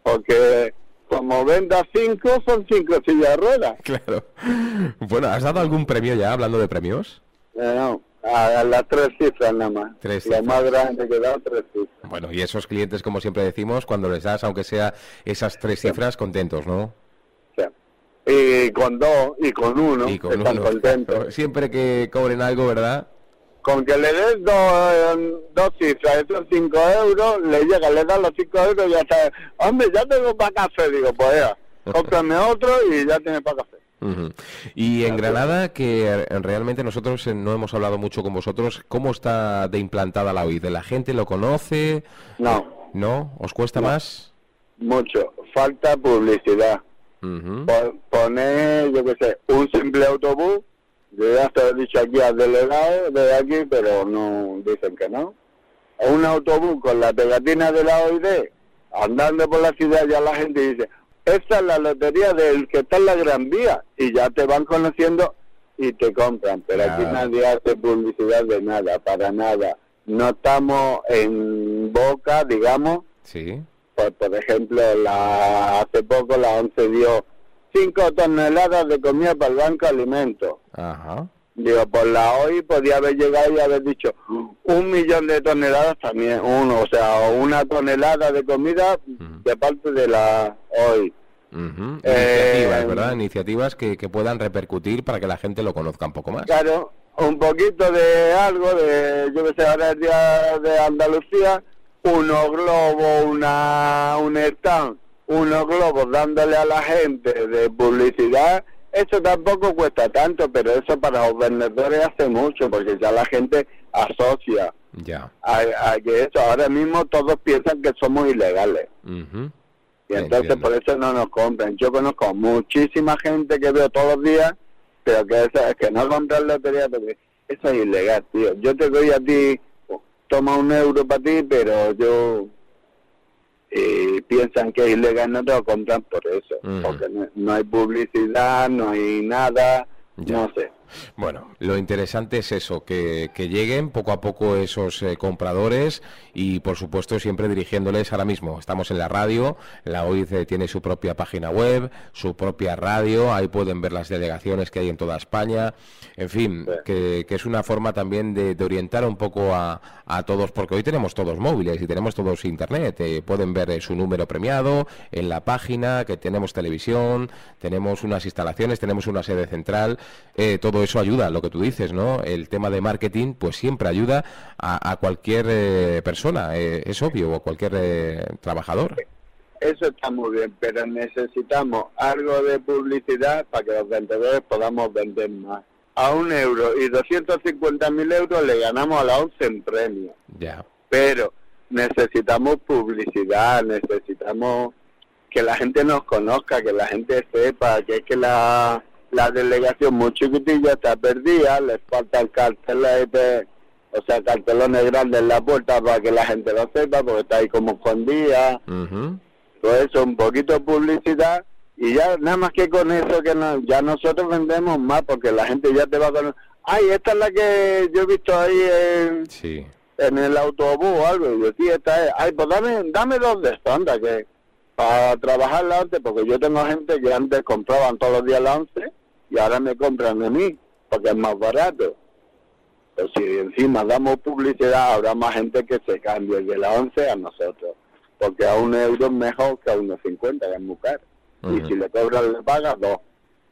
porque como venda cinco son cinco sillas de ruedas Claro. Bueno, ¿has dado algún premio ya, hablando de premios? Eh, no, a, a las tres cifras nada más Tres lo más grande que dado tres cifras Bueno, y esos clientes, como siempre decimos, cuando les das, aunque sea esas tres cifras, contentos, ¿no? y con dos y con uno Y con están uno. contentos *laughs* Siempre que cobren algo, ¿verdad? con que le des dos, eh, dos cifras, esos cinco euros, le llega, le das los cinco euros y ya está. Hombre, ya tengo para café, digo, pues ya, *laughs* cómprame otro y ya tienes para café. Ujú. Y en Granada, que realmente nosotros eh, no hemos hablado mucho con vosotros, ¿cómo está de implantada la OID? ¿La gente lo conoce? No. ¿No? ¿Os cuesta más? Mucho, falta publicidad. Po- Poner, yo qué sé, un simple autobús, yo ya he dicho aquí al delegado de aquí, pero no dicen que no. Un autobús con la pegatina de la OID, andando por la ciudad, ya la gente dice, esta es la lotería del que está en la Gran Vía, y ya te van conociendo y te compran, pero aquí nadie hace publicidad de nada, para nada. No estamos en boca, digamos, Sí. pues, por ejemplo, la, hace poco la ONCE dio 5 toneladas de comida para el Banco de Alimentos. Ajá. Digo, por la hoy podía haber llegado y haber dicho un millón de toneladas también, uno, o sea, una tonelada de comida de parte de la hoy. Ujú. Eh, Iniciativas, ¿verdad? Iniciativas que, que puedan repercutir para que la gente lo conozca un poco más. Claro, un poquito de algo, de, yo que sé, ahora el día de Andalucía, unos globos, una, un stand, unos globos dándole a la gente de publicidad, eso tampoco cuesta tanto, pero eso para los vendedores hace mucho, porque ya la gente asocia Ya. a, a que eso. Ahora mismo todos piensan que somos ilegales. Ujú. Y entonces por eso no nos compran. Yo conozco muchísima gente que veo todos los días, pero que, eso, que no compran lotería porque eso es ilegal, tío. Yo te doy a ti, toma un euro para ti, pero yo eh, piensan que es ilegal, no te lo compran por eso. Porque no, no hay publicidad, no hay nada, no sé. Bueno, lo interesante es eso, que, que lleguen poco a poco esos eh, compradores y por supuesto siempre dirigiéndoles ahora mismo. Estamos en la radio, la eh, tiene su propia página web, su propia radio, ahí pueden ver las delegaciones que hay en toda España, en fin, que, que es una forma también de, de orientar un poco a, a todos, porque hoy tenemos todos móviles y tenemos todos internet, eh, pueden ver eh, su número premiado en la página, que tenemos televisión, tenemos unas instalaciones, tenemos una sede central, eh, todo eso ayuda, lo que tú dices, ¿no? El tema de marketing, pues siempre ayuda a, a cualquier eh, persona, eh, es obvio, o a cualquier eh, trabajador. Eso está muy bien, pero necesitamos algo de publicidad para que los vendedores podamos vender más. A un euro y 250 mil euros le ganamos a la ONCE en premio. Ya. Pero necesitamos publicidad, necesitamos que la gente nos conozca, que la gente sepa que es que la, la delegación muy chiquitilla está perdida, les falta el cartel ahí de- o sea, cartelones grandes en la puerta para que la gente lo sepa, porque está ahí como escondida Ujú. todo eso, un poquito de publicidad y ya nada más que con eso que no- ya nosotros vendemos más porque la gente ya te va con ay esta es la que yo he visto ahí en, Sí. en el autobús o algo y yo sí esta es ay pues dame dame dos de anda que para trabajar la once porque yo tengo gente que antes compraban todos los días la once y ahora me compran de mí porque es más barato. Pero si encima damos publicidad habrá más gente que se cambie de la once a nosotros porque a un euro es mejor que a unos 50 que es muy caro. Y si le cobras le pagas dos.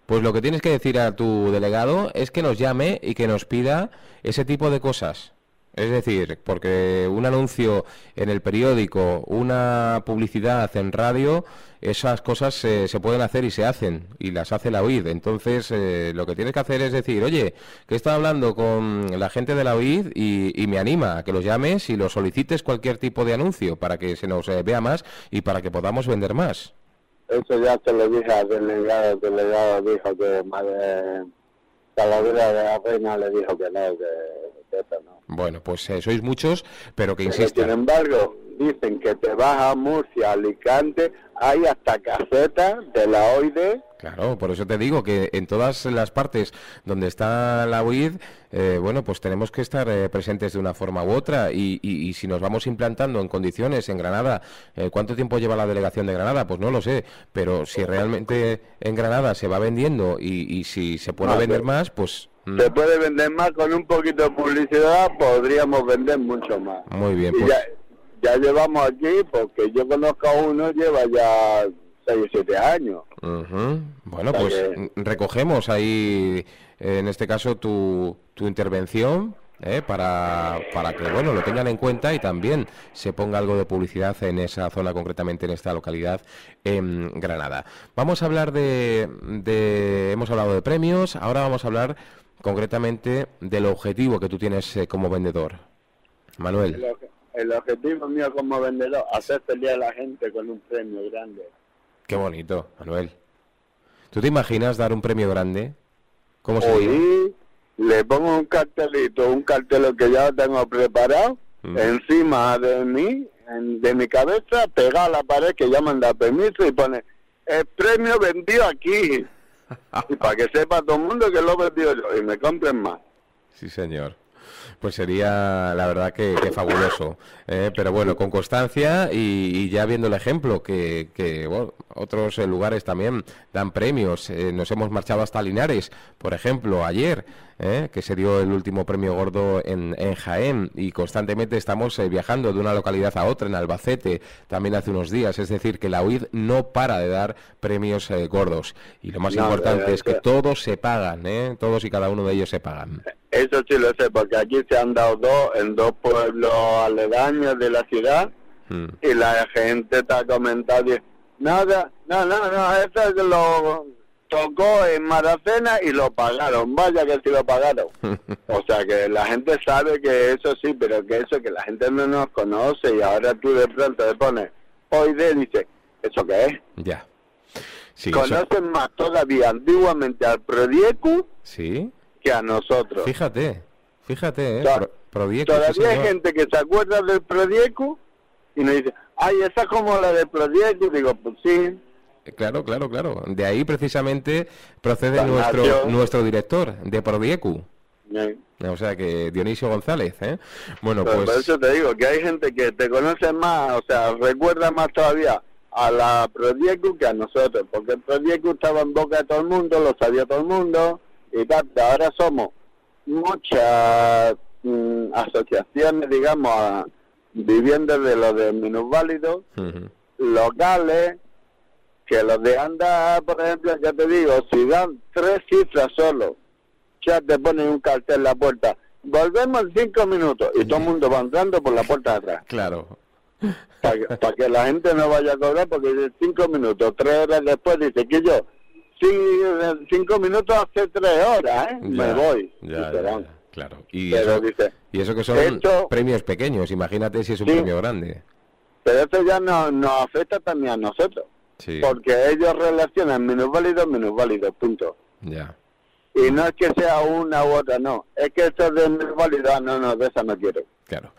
Pues lo que tienes que decir a tu delegado es que nos llame y que nos pida ese tipo de cosas. Es decir, porque un anuncio en el periódico, una publicidad en radio, esas cosas se- se pueden hacer y se hacen, y las hace la OID. Entonces, eh, lo que tienes que hacer es decir, oye, que he estado hablando con la gente de la OID y, me anima a que los llames y los solicites cualquier tipo de anuncio para que se nos eh, vea más y para que podamos vender más. Eso ya se lo dije al delegado, el delegado dijo que madre Talavera de la Reina le dijo que no, que, no. Bueno, pues eh, sois muchos, pero que Pero, insistan. sin embargo, dicen que te vas a Murcia, Alicante, hay hasta casetas de la OID, Claro, por eso te digo que en todas las partes donde está la UID, eh, bueno, pues tenemos que estar eh, presentes de una forma u otra y, y- y si nos vamos implantando en condiciones en Granada, eh, ¿cuánto tiempo lleva la delegación de Granada? Pues no lo sé, pero si realmente en Granada se va vendiendo y, y si se puede vender más, pues mm, se puede vender más con un poquito de publicidad, podríamos vender mucho más. muy bien. Pues, ya, ya llevamos aquí, porque yo conozco a uno, lleva ya 6 o 7 años. Ujú. Bueno, O sea pues que- mm, recogemos ahí, eh, en este caso, tu, tu intervención. eh, para, para que bueno lo tengan en cuenta y también se ponga algo de publicidad en esa zona concretamente en esta localidad en Granada vamos a hablar de, de hemos hablado de premios ahora vamos a hablar concretamente del objetivo que tú tienes eh, como vendedor Manuel El, el objetivo mío como vendedor, hacer feliz a la gente con un premio grande. Qué bonito Manuel ¿tú te imaginas dar un premio grande? ¿cómo? Hoy le pongo un cartelito, un cartel que ya tengo preparado, Mm. encima de mí, en- de mi cabeza, pegado a la pared que ya dado permiso y pone, el premio vendido aquí. *laughs* y para que sepa todo el mundo que lo he vendido yo y me compren más. Sí, señor. Pues sería, la verdad, que, que fabuloso. ¿eh? Pero bueno, con constancia y, ya viendo el ejemplo, que, que, bueno, otros eh, lugares también dan premios. Eh, nos hemos marchado hasta Linares, por ejemplo, ayer, ¿eh? que se dio el último premio gordo en, en Jaén. Y constantemente estamos eh, viajando de una localidad a otra, en Albacete, también hace unos días. Es decir, que la UID no para de dar premios eh, gordos. Y lo más No, importante es que que- todos se pagan, ¿eh? todos y cada uno de ellos se pagan. Eso sí lo sé, porque aquí se han dado dos en dos pueblos aledaños de la ciudad Mm. y la gente está comentando, nada, no, no, no, eso es lo tocó en Maracena y lo pagaron. Vaya que sí lo pagaron. *laughs* O sea que la gente sabe que eso sí, pero que eso que la gente no nos conoce y ahora tú de pronto le pones hoy de dice, ¿eso qué es? Ya. Sí, eso- Conocen más todavía antiguamente al Prodiecu Sí. que a nosotros. Fíjate, fíjate, ¿eh? Pro- Todavía hay gente que se acuerda del Prodiecu y nos dice, ay, esa es como la del Prodiecu. Digo, pues sí. Claro, claro, claro. De ahí precisamente procede nuestro, nuestro director de Prodiecu. O sea que Dionisio González, ¿eh? Bueno, Pero por pues eso te digo que hay gente que te conoce más, o sea, recuerda más todavía a la Prodiecu que a nosotros, porque el Prodiecu estaba en boca de todo el mundo, lo sabía todo el mundo, y tal. Ahora somos muchas mm, asociaciones, digamos, a- viviendo de los de minusválidos, Ujú. locales, que los de anda, por ejemplo, ya te digo, si dan tres cifras solo, ya te ponen un cartel en la puerta. Volvemos en cinco minutos y todo el mundo va entrando por la puerta de atrás. claro. Para que, pa' que la gente no vaya a cobrar porque cinco minutos, tres horas después dice que yo, sí, en cinco minutos hace tres horas, ¿eh? me voy. ya, ya, claro. Y Pero eso, dice, y eso que son esto- premios pequeños, imagínate si es un Sí. premio grande. pero eso ya no, nos afecta también a nosotros. Sí, Porque ellos relacionan minusválidos, minusválidos, punto. ya. Y no es que sea una u otra, no. Es que esto es de minusválidos, ah, no, no, de esa no quiero. Claro.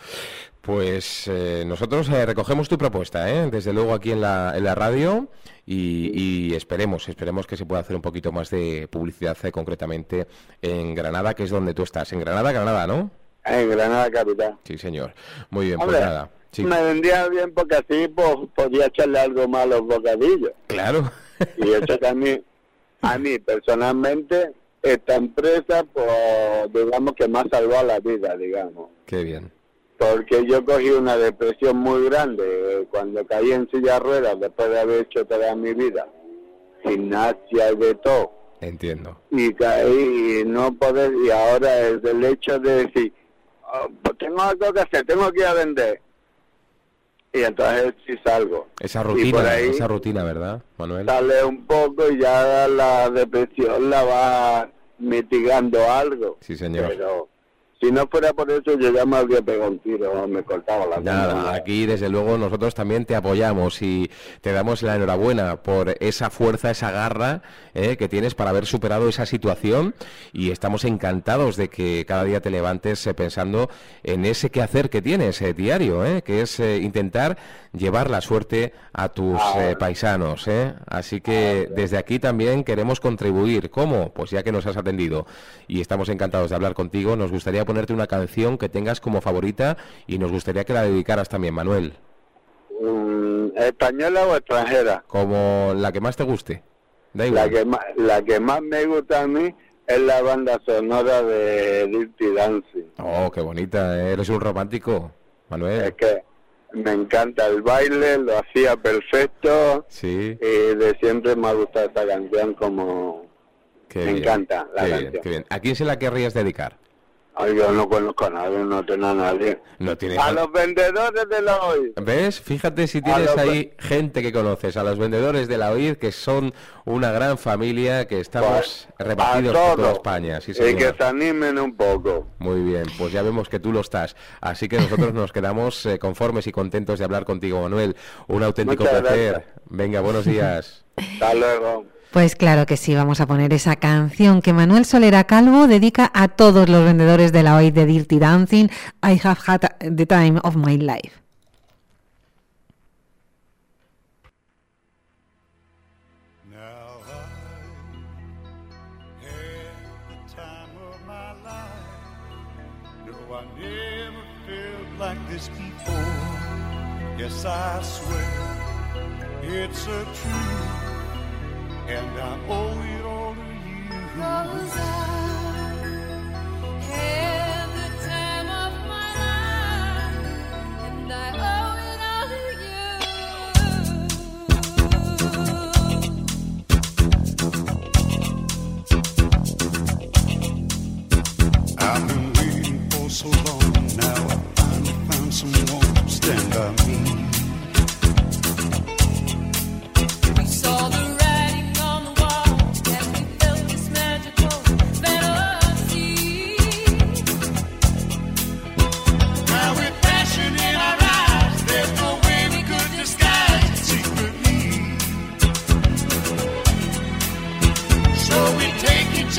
Pues eh, nosotros eh, recogemos tu propuesta, ¿eh? desde luego aquí en la, en la radio y, y esperemos, esperemos que se pueda hacer un poquito más de publicidad eh, concretamente en Granada, que es donde tú estás. En Granada, Granada, ¿no? En Granada Capital. Sí, señor. Muy bien, Hombre, pues nada. Sí. Me vendría bien porque así pues, podía echarle algo más a los bocadillos. Claro. Y eso que a mí, a mí personalmente, esta empresa, pues digamos que me ha salvado la vida, digamos. Qué bien. Porque yo cogí una depresión muy grande eh, cuando caí en silla de ruedas después de haber hecho toda mi vida gimnasia y de todo. Entiendo. y caí y no poder y ahora es el hecho de decir "Oh, pues tengo algo que hacer tengo que ir a vender y entonces sí salgo Esa rutina, esa rutina, ¿verdad, Manuel? sale un poco y ya la depresión la va mitigando algo Sí, señor. pero si no fuera por eso yo ya me habría pegado un tiro me cortaba la Nada, aquí desde luego nosotros también te apoyamos y te damos la enhorabuena por esa fuerza, esa garra eh, que tienes para haber superado esa situación y estamos encantados de que cada día te levantes eh, pensando en ese quehacer que tienes eh, diario, eh, que es eh, intentar llevar la suerte a tus paisanos. eh. Así que desde aquí también queremos contribuir. ¿Cómo? Pues ya que nos has atendido y estamos encantados de hablar contigo, nos gustaría ponerte una canción que tengas como favorita y nos gustaría que la dedicaras también, Manuel, Mm, española o extranjera como la que más te guste. Da la igual. que más la que más me gusta a mí es la banda sonora de Dirty Dancing Oh, qué bonita, ¿eh? eres un romántico, Manuel. es que me encanta el baile lo hacía perfecto Sí, y de siempre me ha gustado esta canción como qué me bien. encanta la qué canción. bien, qué bien. ¿A quién se la querrías dedicar? Ay, yo no conozco a nadie no tengo a nadie No tienes a los vendedores de la hoy ¿Ves? Fíjate si tienes ahí gente que conoces, a los vendedores de la OID, que son una gran familia, que estamos repartidos a por toda España. Sí, y que se animen un poco Muy bien, pues ya vemos que tú lo estás. Así que nosotros nos quedamos eh, conformes y contentos de hablar contigo, Manuel. Un auténtico Muchas placer. gracias. Venga, buenos días. hasta luego Pues claro que sí, vamos a poner esa canción que Manuel Solera Calvo dedica a todos los vendedores de la OID de Dirty Dancing, I have had the time of my life. Yes, I swear it's a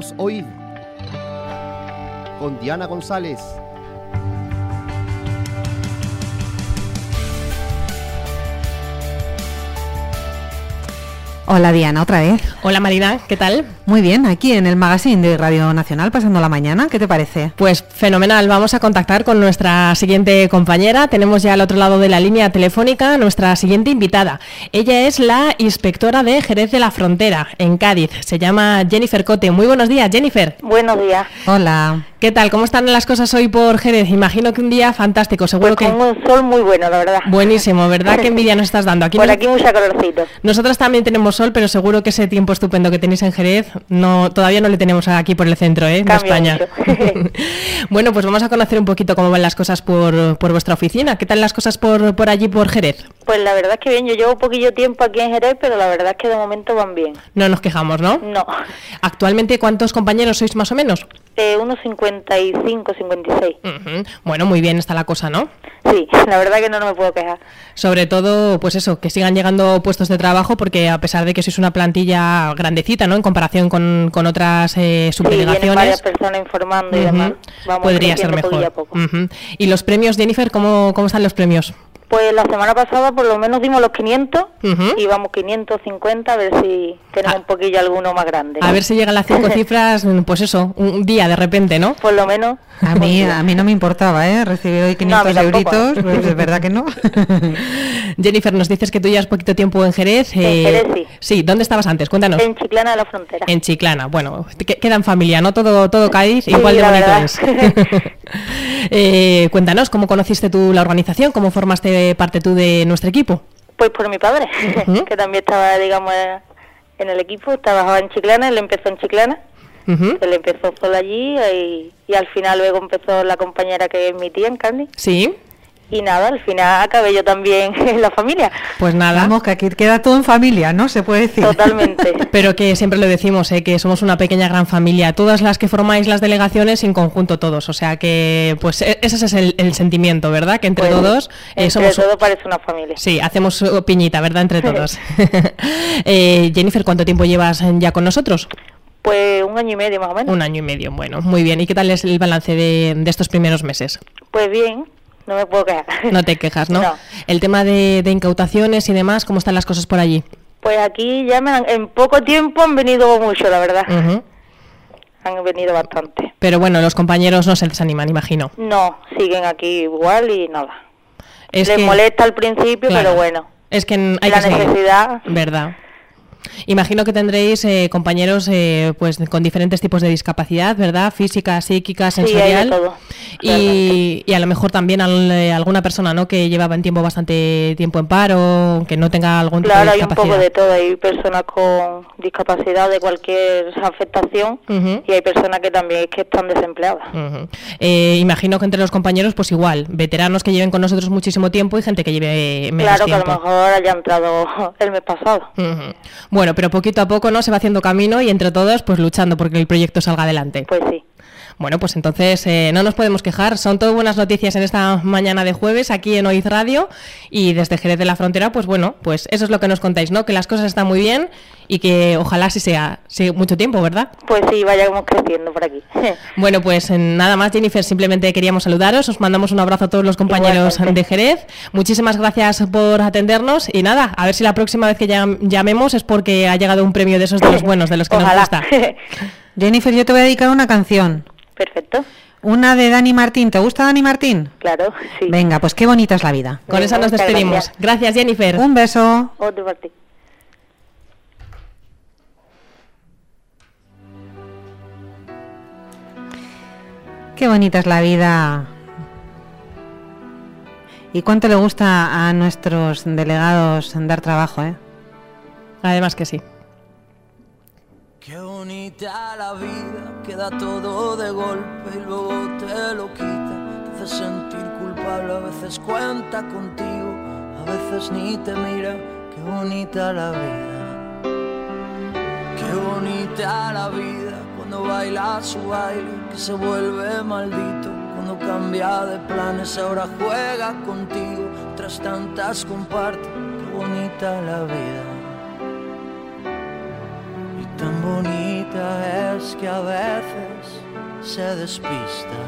Somos oíd. Con Diana González. Hola Diana, otra vez. Hola Marina, ¿qué tal? Muy bien, aquí en el magazine de Radio Nacional pasando la mañana, ¿qué te parece? Pues fenomenal, vamos a contactar con nuestra siguiente compañera. Tenemos ya al otro lado de la línea telefónica nuestra siguiente invitada. Ella es la inspectora de Jerez de la Frontera, en Cádiz. Se llama Jennifer Cote. Muy buenos días, Jennifer. Buenos días. Hola. ¿Qué tal? ¿Cómo están las cosas hoy por Jerez? Imagino que un día fantástico, seguro Pues que... con un sol muy bueno, la verdad. Buenísimo, ¿verdad? Qué envidia nos estás dando. Aquí Por nos- aquí mucha calorcito. Nosotras también tenemos sol, pero seguro que ese tiempo estupendo que tenéis en Jerez no todavía no le tenemos aquí por el centro ¿eh? de España. *laughs* bueno, pues vamos a conocer un poquito cómo van las cosas por, por vuestra oficina. ¿Qué tal las cosas por, por allí, por Jerez? Pues la verdad es que bien, yo llevo poquillo tiempo aquí en Jerez, pero la verdad es que de momento van bien. No nos quejamos, ¿no? No, Actualmente, ¿cuántos compañeros sois más o menos? eh, unos 55, 56. Ujú. Bueno, muy bien está la cosa, ¿no? Sí, *laughs* la verdad que no, no me puedo quejar. Sobre todo, pues eso, que sigan llegando puestos de trabajo, porque a pesar de que sois una plantilla grandecita, ¿no? En comparación con, con otras eh, Sí, vienen varias subdelegaciones, personas informando y demás. Vamos podría ser mejor. poco. Ujú. ¿Y los premios, Jennifer, cómo, cómo están los premios? Pues la semana pasada por lo menos dimos los 500 Ujú. y vamos 550 a ver si tenemos un poquillo alguno más grande. A ver si llegan las cinco *laughs* cifras, pues eso, un día de repente, ¿no? Por lo menos. A mí, a mí no me importaba, ¿eh? Recibir hoy No, a 500 mí tampoco. euritos, pues es verdad que no. *laughs* Jennifer, nos dices que tú llevas poquito tiempo en Jerez. eh, Jerez, sí. Sí, ¿dónde estabas antes? Cuéntanos. En Chiclana de la Frontera. En Chiclana. Bueno, que- queda en familia, ¿no? Todo, todo Cádiz, Sí, igual de bonito verdad. es. *laughs* Eh, cuéntanos, ¿cómo conociste tú la organización? ¿Cómo formaste parte tú de nuestro equipo? Pues por mi padre, *laughs* que también estaba, digamos, en el equipo, trabajaba en Chiclana, él empezó en Chiclana Ujú. Él empezó solo allí y, y al final luego empezó la compañera que es mi tía en Candy. Sí, Y nada, al final acabé yo también *laughs* en la familia. pues nada. Vamos, que aquí queda todo en familia, ¿no? Se puede decir. Totalmente. *laughs* Pero que siempre lo decimos, ¿eh? que somos una pequeña gran familia. Todas las que formáis las delegaciones en conjunto todos. O sea que, pues e- ese es el, el sentimiento, ¿verdad? Que entre Pues, todos eh, Entre somos... todo parece una familia. Sí, hacemos piñita, ¿verdad? Entre todos. *laughs* Eh, Jennifer, ¿cuánto tiempo llevas eh, ya con nosotros? Pues un año y medio más o menos. Un año y medio, bueno, muy bien. ¿Y qué tal es el balance de, de estos primeros meses? Pues bien, no me puedo quejar. *laughs* No te quejas, ¿no? No. El tema de, de incautaciones y demás, ¿cómo están las cosas por allí? Pues aquí ya me han- en poco tiempo han venido mucho, la verdad. Han venido bastante. Pero bueno, los compañeros no se desaniman, imagino. No, siguen aquí igual y nada. Es Les que- molesta al principio, Claro. pero bueno. Es que hay la que seguir. necesidad. ¿Verdad? Imagino que tendréis eh, compañeros eh, pues con diferentes tipos de discapacidad, ¿verdad? Física, psíquica, Sí, sensorial. todo. y, y a lo mejor también al- eh, alguna persona ¿no? que llevaba en tiempo bastante tiempo en paro, que no tenga algún tipo Claro, de hay un discapacidad. poco de todo. Hay personas con discapacidad de cualquier afectación y hay personas que también es que están desempleadas. Eh, imagino que entre los compañeros, pues igual, veteranos que lleven con nosotros muchísimo tiempo y gente que lleve menos Claro que a lo mejor haya entrado *laughs* el mes pasado. Bueno, pero poquito a poco no se va haciendo camino y entre todos pues luchando porque el proyecto salga adelante. Pues sí. Bueno, pues entonces eh, no nos podemos quejar. Son todo buenas noticias en esta mañana de jueves aquí en Oiz Radio y desde Jerez de la Frontera, pues bueno, pues eso es lo que nos contáis, ¿no? Que las cosas están muy bien y que ojalá sí sea sí, mucho tiempo, ¿verdad? Pues sí, vayamos creciendo por aquí. *laughs* Bueno, pues eh, nada más, Jennifer, simplemente queríamos saludaros, os mandamos un abrazo a todos los compañeros de Jerez. Muchísimas gracias por atendernos y nada, a ver si la próxima vez que llam- llamemos es porque ha llegado un premio de esos de los *laughs* buenos, de los que nos gusta. *laughs* Jennifer, yo te voy a dedicar una canción. Perfecto. Una de Dani Martín. ¿Te gusta Dani Martín? Claro, sí. Venga, pues qué bonita es la vida. Con esa nos despedimos. gracias. Gracias, Jennifer. Un beso. Otro para ti. Qué bonita es la vida. Y cuánto le gusta a nuestros delegados dar trabajo, ¿eh? Además que sí. Bonita la vida, queda todo de golpe y luego te lo quita. Te hace sentir culpable, a veces cuenta contigo, a veces ni te mira. Qué bonita la vida. Qué bonita la vida cuando baila su baile, que se vuelve maldito. Cuando cambia de planes, ahora juega contigo. Tras tantas comparte, qué bonita la vida. Tan bonita es que a veces se despista.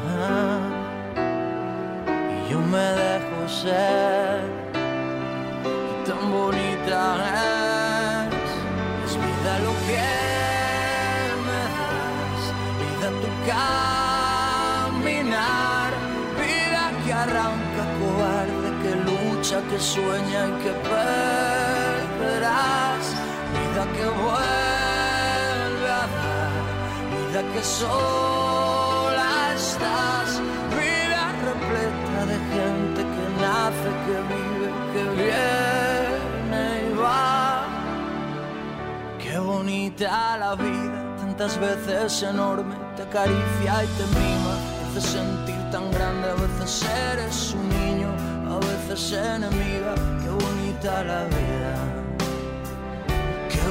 Y yo me dejo ser. Y tan bonita es. Es vida lo que me das. Vida tu caminar. Vida que arranca cobarde, que lucha, que sueña y que perderás. Vida que vuelve. vida que sola estás, vida repleta de gente que nace, que vive, que viene y va. Qué bonita la vida, tantas veces enorme, te acaricia y te mima, te hace sentir tan grande, a veces eres un niño, a veces enemiga, qué bonita la vida.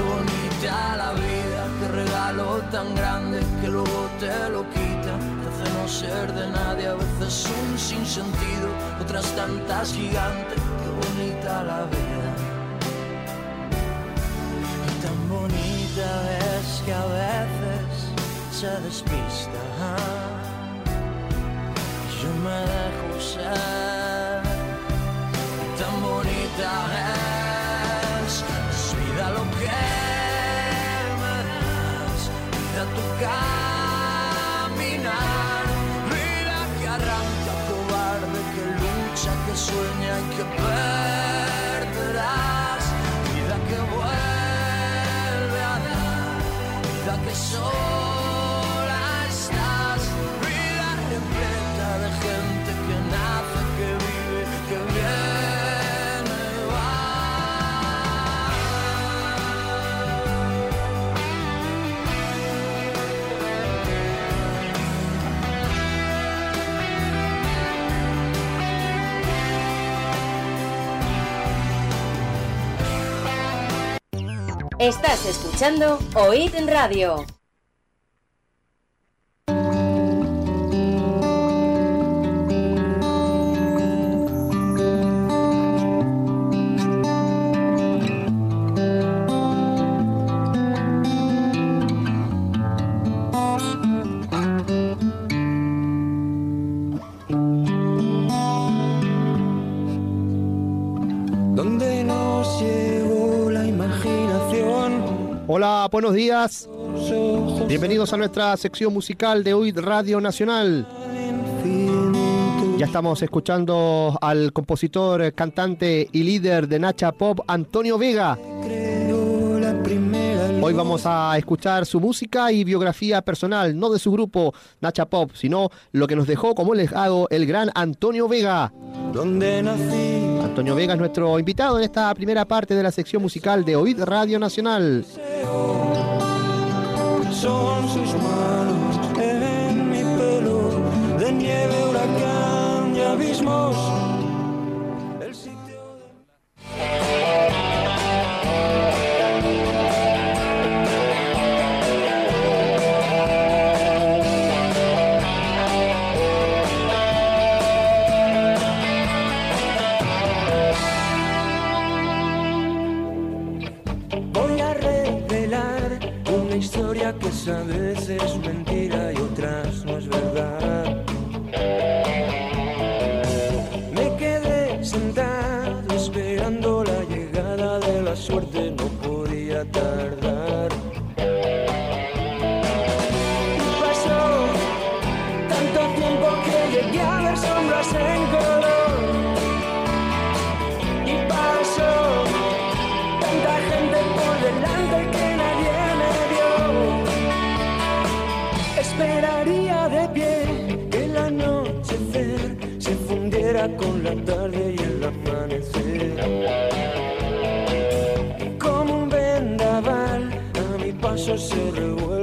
Bonita la vida, qué regalo tan grande que luego te lo quita, te hace no ser de nadie, a veces un sinsentido, otras tantas gigantes, qué bonita la vida. Y tan bonita es que a veces se despista. Y yo me dejo ser. Y tan bonita es, caminar, vida que arranca cobarde, que lucha, que sueña y que perderás, vida que vuelve a dar, vida que sola Estás escuchando OID Radio. buenos días. Bienvenidos a nuestra sección musical de hoy Radio Nacional. Ya estamos escuchando al compositor, cantante y líder de Nacha Pop, Antonio Vega. Hoy vamos a escuchar su música y biografía personal, no de su grupo Nacha Pop, sino lo que nos dejó como legado el gran Antonio Vega. Antonio Vega es nuestro invitado en esta primera parte de la sección musical de Oíd Radio Nacional. Son sus manos en mi pelo, de nieve, huracán y abismos. Sunday says when con la tarde y el amanecer. Como un vendaval, a mi paso se revuelve.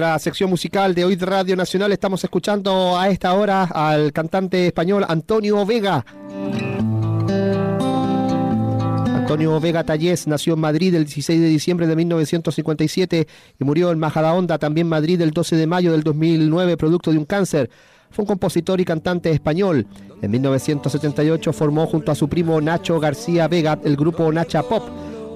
Nuestra sección musical de hoy de Radio Nacional estamos escuchando a esta hora al cantante español Antonio Vega. Antonio Vega Tallés nació en Madrid el 16 de diciembre de 1957 y murió en Majadahonda, también Madrid, el 12 de mayo del 2009, producto de un cáncer. Fue un compositor y cantante español. En 1978 formó junto a su primo Nacho García Vega el grupo Nacha Pop,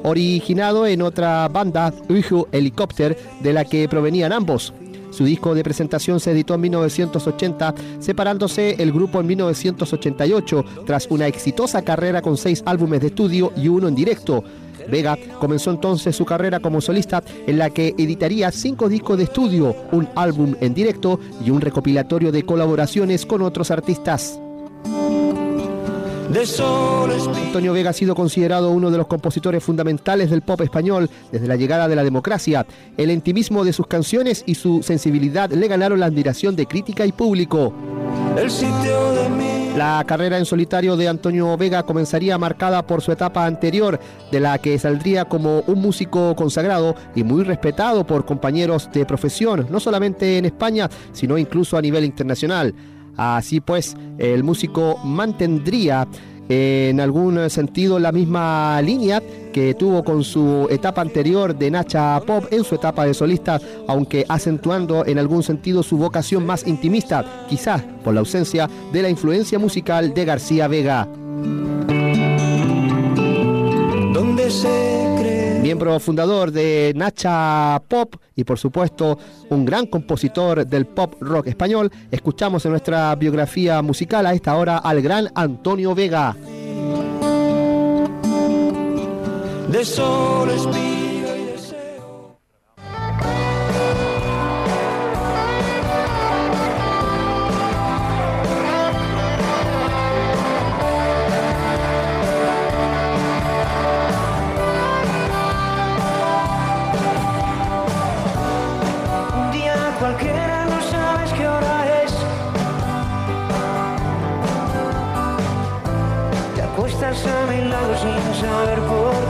originado en otra banda, Uju Helicopter, de la que provenían ambos. Su disco de presentación se editó en 1980, separándose el grupo en 1988, tras una exitosa carrera con seis álbumes de estudio y uno en directo. Vega comenzó entonces su carrera como solista en la que editaría cinco discos de estudio, un álbum en directo y un recopilatorio de colaboraciones con otros artistas. Antonio Vega ha sido considerado uno de los compositores fundamentales del pop español desde la llegada de la democracia. El intimismo de sus canciones y su sensibilidad le ganaron la admiración de crítica y público. La carrera en solitario de Antonio Vega comenzaría marcada por su etapa anterior, de la que saldría como un músico consagrado y muy respetado por compañeros de profesión, no solamente en España, sino incluso a nivel internacional. Así pues, el músico mantendría en algún sentido la misma línea que tuvo con su etapa anterior de Nacha Pop en su etapa de solista, aunque acentuando en algún sentido su vocación más intimista, quizás por la ausencia de la influencia musical de García Vega. Donde se Miembro fundador de Nacha Pop y por supuesto un gran compositor del pop rock español, escuchamos en nuestra biografía musical a esta hora al gran Antonio Vega. Sin saber por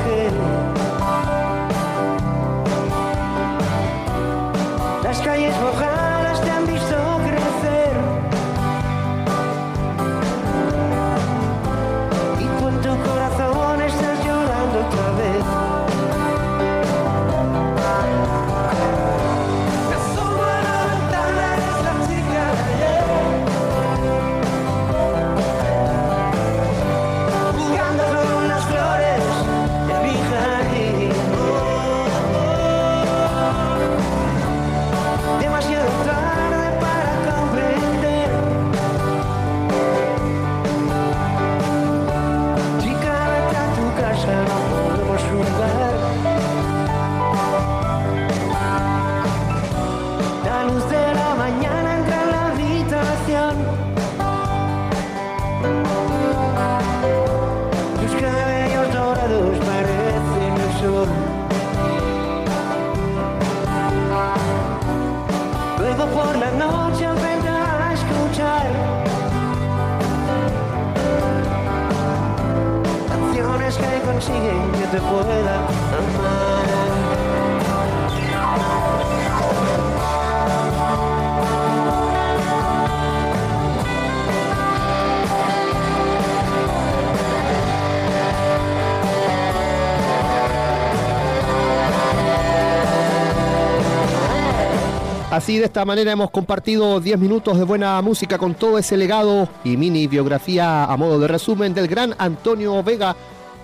Así de esta manera hemos compartido 10 minutos de buena música con todo ese legado y mini biografía a modo de resumen del gran Antonio Vega,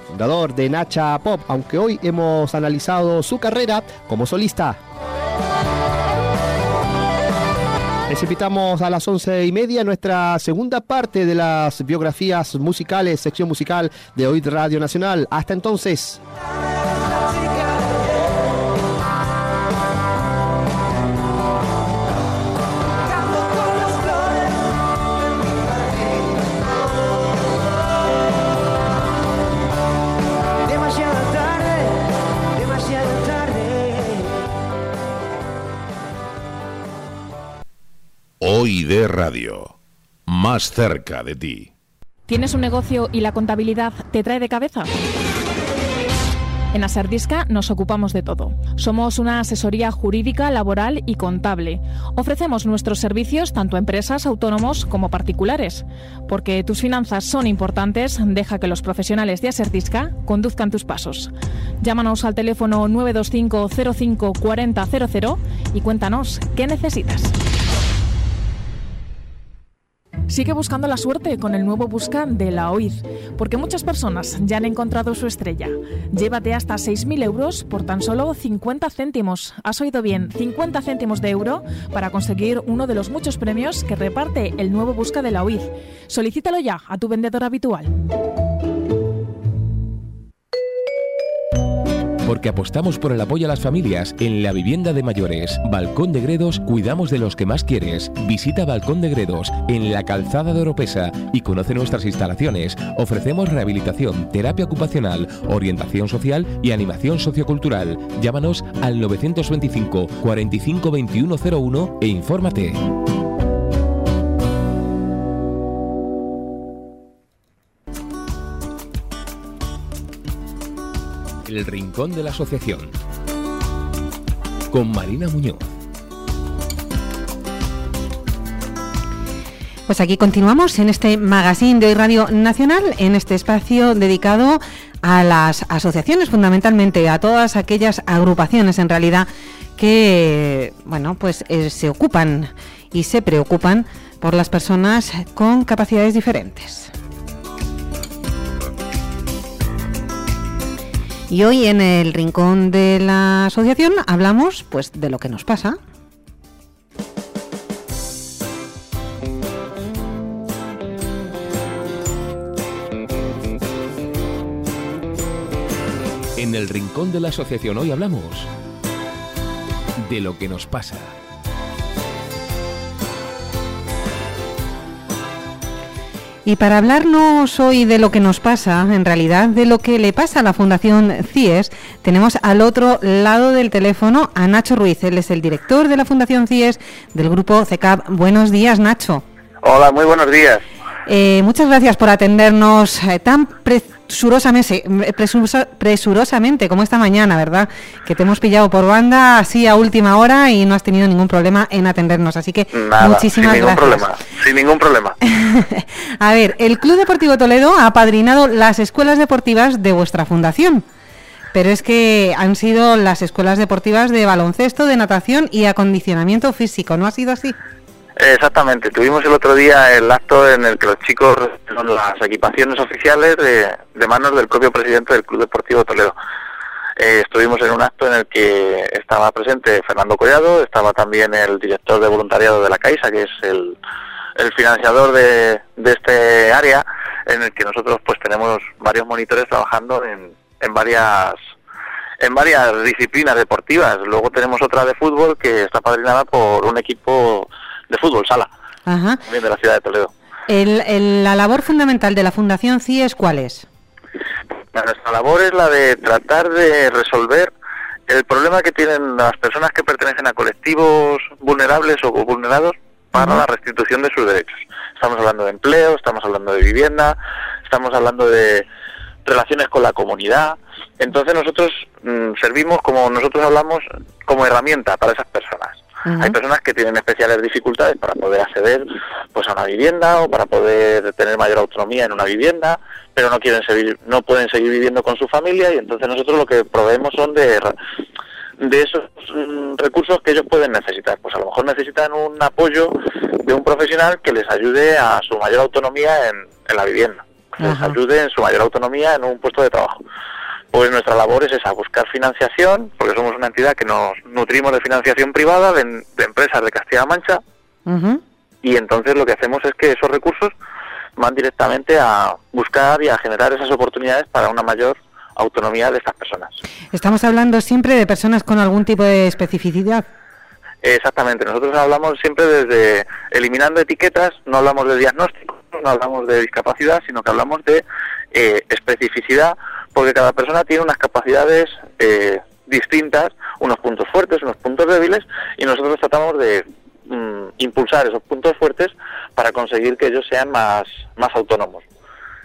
fundador de Nacha Pop, aunque hoy hemos analizado su carrera como solista. Les invitamos a las once y media nuestra segunda parte de las biografías musicales, sección musical de hoy Radio Nacional. Hasta entonces. Cerca de ti. ¿Tienes un negocio y la contabilidad te trae de cabeza? En Aserdisca nos ocupamos de todo. Somos una asesoría jurídica, laboral y contable. Ofrecemos nuestros servicios tanto a empresas, autónomos como particulares. Porque tus finanzas son importantes, deja que los profesionales de Aserdisca conduzcan tus pasos. Llámanos al teléfono 925 05 40 00 y cuéntanos qué necesitas. Sigue buscando la suerte con el nuevo Buscan de la OID, porque muchas personas ya han encontrado su estrella. Llévate hasta 6.000 euros por tan solo 50 céntimos. Has oído bien, 50 céntimos de euro para conseguir uno de los muchos premios que reparte el nuevo Busca de la OID. Solicítalo ya a tu vendedor habitual. Porque apostamos por el apoyo a las familias en la vivienda de mayores. Balcón de Gredos, cuidamos de los que más quieres. Visita Balcón de Gredos en la calzada de Oropesa y conoce nuestras instalaciones. Ofrecemos rehabilitación, terapia ocupacional, orientación social y animación sociocultural. Llámanos al 925 45 2101 e infórmate. El Rincón de la Asociación. Con Marina Muñoz. Pues aquí continuamos en este magazine de Radio Nacional, en este espacio dedicado a las asociaciones, fundamentalmente a todas aquellas agrupaciones en realidad que, bueno, pues eh, se ocupan y se preocupan por las personas con capacidades diferentes. Y hoy en el rincón de la asociación hablamos pues de lo que nos pasa. En el Rincón de la Asociación hoy hablamos de lo que nos pasa. Y para hablarnos hoy de lo que nos pasa, en realidad de lo que le pasa a la Fundación CIES, tenemos al otro lado del teléfono a Nacho Ruiz. Él es el director de la Fundación CIES del grupo CECAP. Buenos días, Nacho. Hola, muy buenos días. Eh, muchas gracias por atendernos eh, tan presurosamente, presurosa- presurosamente como esta mañana, ¿verdad? Que te hemos pillado por banda así a última hora y no has tenido ningún problema en atendernos. Así que Nada, muchísimas sin ningún gracias. problema, sin ningún problema. *laughs* A ver, el Club Deportivo Toledo ha apadrinado las escuelas deportivas de vuestra fundación. Pero es que han sido las escuelas deportivas de baloncesto, de natación y acondicionamiento físico, ¿no ha sido así? Exactamente, tuvimos el otro día el acto en el que los chicos recibieron las equipaciones oficiales de, de manos del propio presidente del Club Deportivo Toledo. Eh, estuvimos en un acto en el que estaba presente Fernando Collado, estaba también el director de voluntariado de la Caixa, que es el, financiador de, de este área, en el que nosotros pues tenemos varios monitores trabajando en, en varias en varias disciplinas deportivas. Luego tenemos otra de fútbol que está padrinada por un equipo de fútbol sala, Ajá. también de la ciudad de Toledo. El- el- la labor fundamental de la Fundación CIES, ¿cuál es? Nuestra labor es la de tratar de resolver el problema que tienen las personas que pertenecen a colectivos vulnerables o vulnerados para la restitución de sus derechos. Estamos hablando de empleo, estamos hablando de vivienda, estamos hablando de relaciones con la comunidad. Entonces nosotros mm, servimos, como nosotros hablamos, como herramienta para esas personas. Hay personas que tienen especiales dificultades para poder acceder pues a una vivienda o para poder tener mayor autonomía en una vivienda, pero no quieren seguir, no pueden seguir viviendo con su familia y entonces nosotros lo que proveemos son de de esos mm, recursos que ellos pueden necesitar. Pues a lo mejor necesitan un apoyo de un profesional que les ayude a su mayor autonomía en, en la vivienda, que les ayude en su mayor autonomía en un puesto de trabajo. Pues nuestra labor es esa, buscar financiación, porque somos una entidad que nos nutrimos de financiación privada de, de empresas de Castilla-La Mancha, y entonces lo que hacemos es que esos recursos van directamente a buscar y a generar esas oportunidades para una mayor autonomía de estas personas. Estamos hablando siempre de personas con algún tipo de especificidad. Exactamente, nosotros hablamos siempre desde eliminando etiquetas, no hablamos de diagnóstico, no hablamos de discapacidad, sino que hablamos de eh, especificidad, porque cada persona tiene unas capacidades eh, distintas, unos puntos fuertes, unos puntos débiles, y nosotros tratamos de mm, impulsar esos puntos fuertes para conseguir que ellos sean más, más autónomos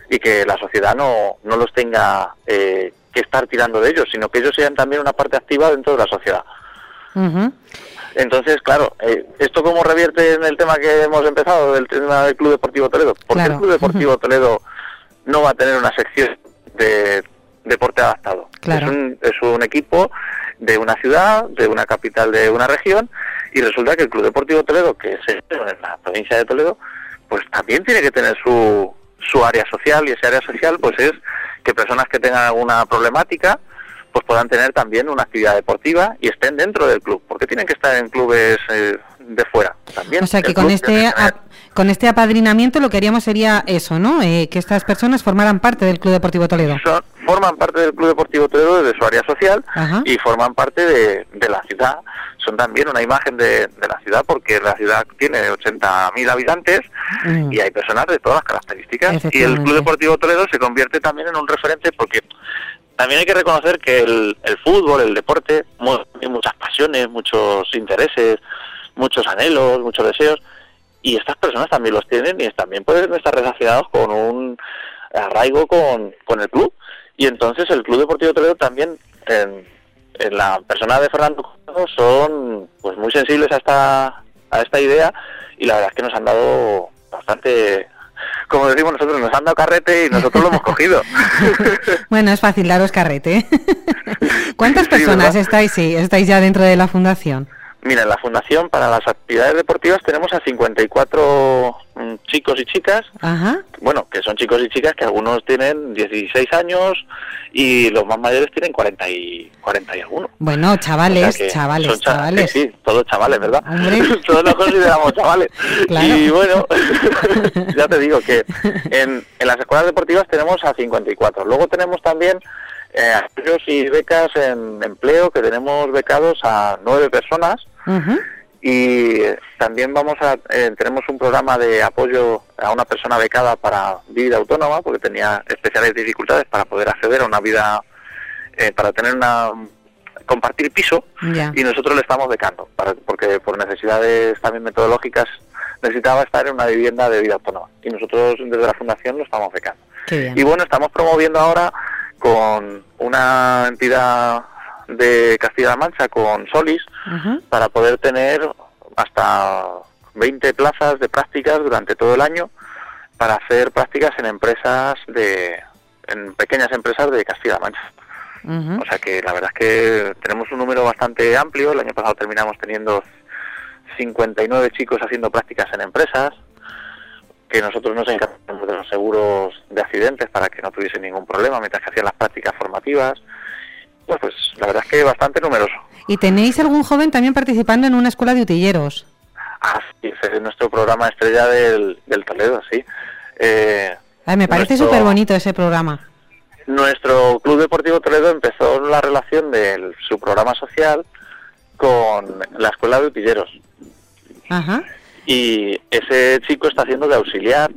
y que la sociedad no, no los tenga eh, que estar tirando de ellos, sino que ellos sean también una parte activa dentro de la sociedad. Entonces, claro, eh, ¿esto cómo revierte en el tema que hemos empezado, del tema del Club Deportivo Toledo? ¿Por qué Claro. el Club Deportivo Toledo no va a tener una sección de deporte adaptado? Claro. Es, un, es un equipo de una ciudad, de una capital de una región, y resulta que el Club Deportivo Toledo, que es en la provincia de Toledo, pues también tiene que tener su, su área social, y ese área social pues es que personas que tengan alguna problemática, pues puedan tener también una actividad deportiva y estén dentro del club, porque tienen que estar en clubes eh, de fuera también. O sea que con este con este apadrinamiento lo que haríamos sería eso, ¿no? Eh, que estas personas formaran parte del Club Deportivo Toledo. son- forman parte del Club Deportivo Toledo desde su área social Ajá. y forman parte de, de la ciudad. Son también una imagen de, de la ciudad porque la ciudad tiene 80.000 habitantes Mm. y hay personas de todas las características. Y el. Club Deportivo Toledo se convierte también en un referente porque también hay que reconocer que el, el fútbol, el deporte, mu- tiene muchas pasiones, muchos intereses, muchos anhelos, muchos deseos, y estas personas también los tienen y también pueden estar relacionados con un arraigo con, con el club. Y entonces el Club Deportivo Toledo también, en, en la persona de Fernando son pues muy sensibles a esta, a esta idea y la verdad es que nos han dado bastante, como decimos nosotros, nos han dado carrete y nosotros lo hemos *laughs* cogido. *laughs* Bueno, es fácil daros carrete. *laughs* ¿Cuántas personas estáis, sí, estáis ya dentro de la fundación? Mira, en la Fundación para las Actividades Deportivas tenemos a 54 mm, chicos y chicas, Ajá. bueno, que son chicos y chicas que algunos tienen 16 años y los más mayores tienen 40 y, 40 y algunos. Bueno, chavales, O sea que chavales, son cha- chavales. Sí, sí, todos chavales, ¿verdad? *laughs* Todos los consideramos chavales. Claro. Y bueno, *laughs* ya te digo que *laughs* en, en las escuelas deportivas tenemos a 54. Luego tenemos también eh, y becas en empleo, que tenemos becados a nueve personas. Y también vamos a eh, tenemos un programa de apoyo a una persona becada para vida autónoma, porque tenía especiales dificultades para poder acceder a una vida, eh, para tener una compartir piso y nosotros le estamos becando, para, porque por necesidades también metodológicas necesitaba estar en una vivienda de vida autónoma. Y nosotros desde la fundación lo estamos becando. Y bueno, estamos promoviendo ahora con una entidad de Castilla-La Mancha, con Solis, Para poder tener hasta 20 plazas de prácticas durante todo el año para hacer prácticas en empresas de en pequeñas empresas de Castilla-La Mancha. O sea que la verdad es que tenemos un número bastante amplio. El año pasado terminamos teniendo 59 chicos haciendo prácticas en empresas, que nosotros nos encargamos de los seguros de accidentes para que no tuviesen ningún problema mientras que hacían las prácticas formativas. Pues, pues la verdad es que bastante numeroso. ¿Y tenéis algún joven también participando en una escuela de utilleros? Ah, sí, ese es nuestro programa estrella del, del Toledo, sí. Eh, Ay, me parece súper bonito ese programa. Nuestro Club Deportivo Toledo empezó la relación de su programa social con la Escuela de Utilleros. Ajá. Y ese chico está haciendo de auxiliar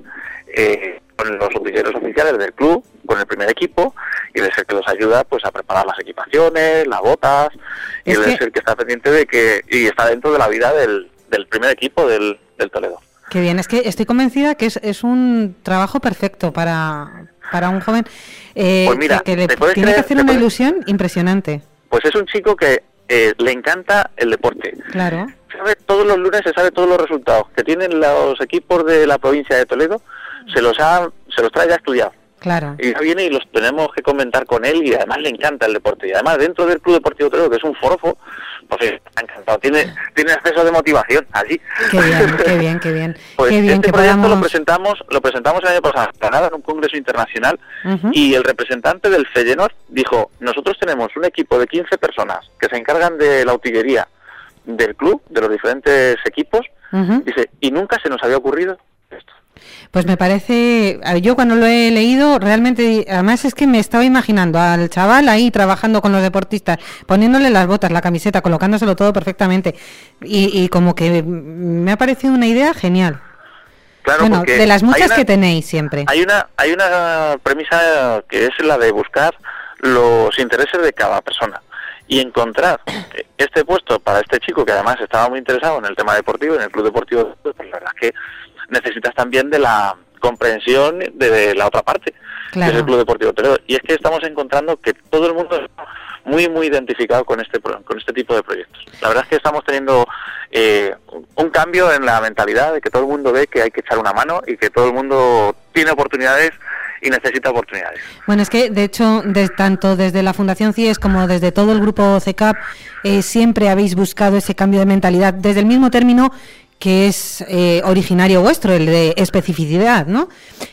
eh, con los utilleros oficiales del club, con el primer equipo, y es el que los ayuda pues a preparar las equipaciones, las botas, y Es que- es el que está pendiente de que, y está dentro de la vida del, del primer equipo del, del Toledo. Qué bien, es que estoy convencida que es, es un trabajo perfecto para, para un joven eh, Pues mira, que, que le ¿te puedes tiene que creer- hacer te una puedes- ilusión impresionante. Pues es un chico que eh, le encanta el deporte. Claro. sabe todos los lunes se sabe todos los resultados que tienen los equipos de la provincia de Toledo se los ha, se los trae ya estudiados Claro. y ya viene y los tenemos que comentar con él y además le encanta el deporte y además dentro del club deportivo Toledo que es un forofo pues está encantado tiene tiene exceso de motivación allí Qué bien, qué bien, qué bien. *laughs* pues qué bien este que proyecto podamos... lo presentamos lo presentamos el año pasado en Granada en un congreso internacional y el representante del Feyenoord dijo, nosotros tenemos un equipo de 15 personas que se encargan de la utillería del club, de los diferentes equipos, dice, y nunca se nos había ocurrido. Pues me parece, yo cuando lo he leído, realmente, además es que me estaba imaginando al chaval ahí trabajando con los deportistas, poniéndole las botas, la camiseta, colocándoselo todo perfectamente. Y, y como que me ha parecido una idea genial. Claro, bueno, de las muchas una- que tenéis siempre. Hay una, hay una premisa que es la de buscar los intereses de cada persona y encontrar este puesto para este chico que además estaba muy interesado en el tema deportivo, en el club deportivo, pues la verdad es que necesitas también de la comprensión de la otra parte. Claro. que es el Club Deportivo Toledo. Y es que estamos encontrando que todo el mundo está muy, muy identificado con este, con este tipo de proyectos. La verdad es que estamos teniendo eh, un cambio en la mentalidad de que todo el mundo ve que hay que echar una mano y que todo el mundo tiene oportunidades y necesita oportunidades. Bueno, es que de hecho, de- tanto desde la Fundación CIES como desde todo el grupo CECAP, eh, siempre habéis buscado ese cambio de mentalidad, desde el mismo término que es eh, originario vuestro, el de especificidad, ¿no?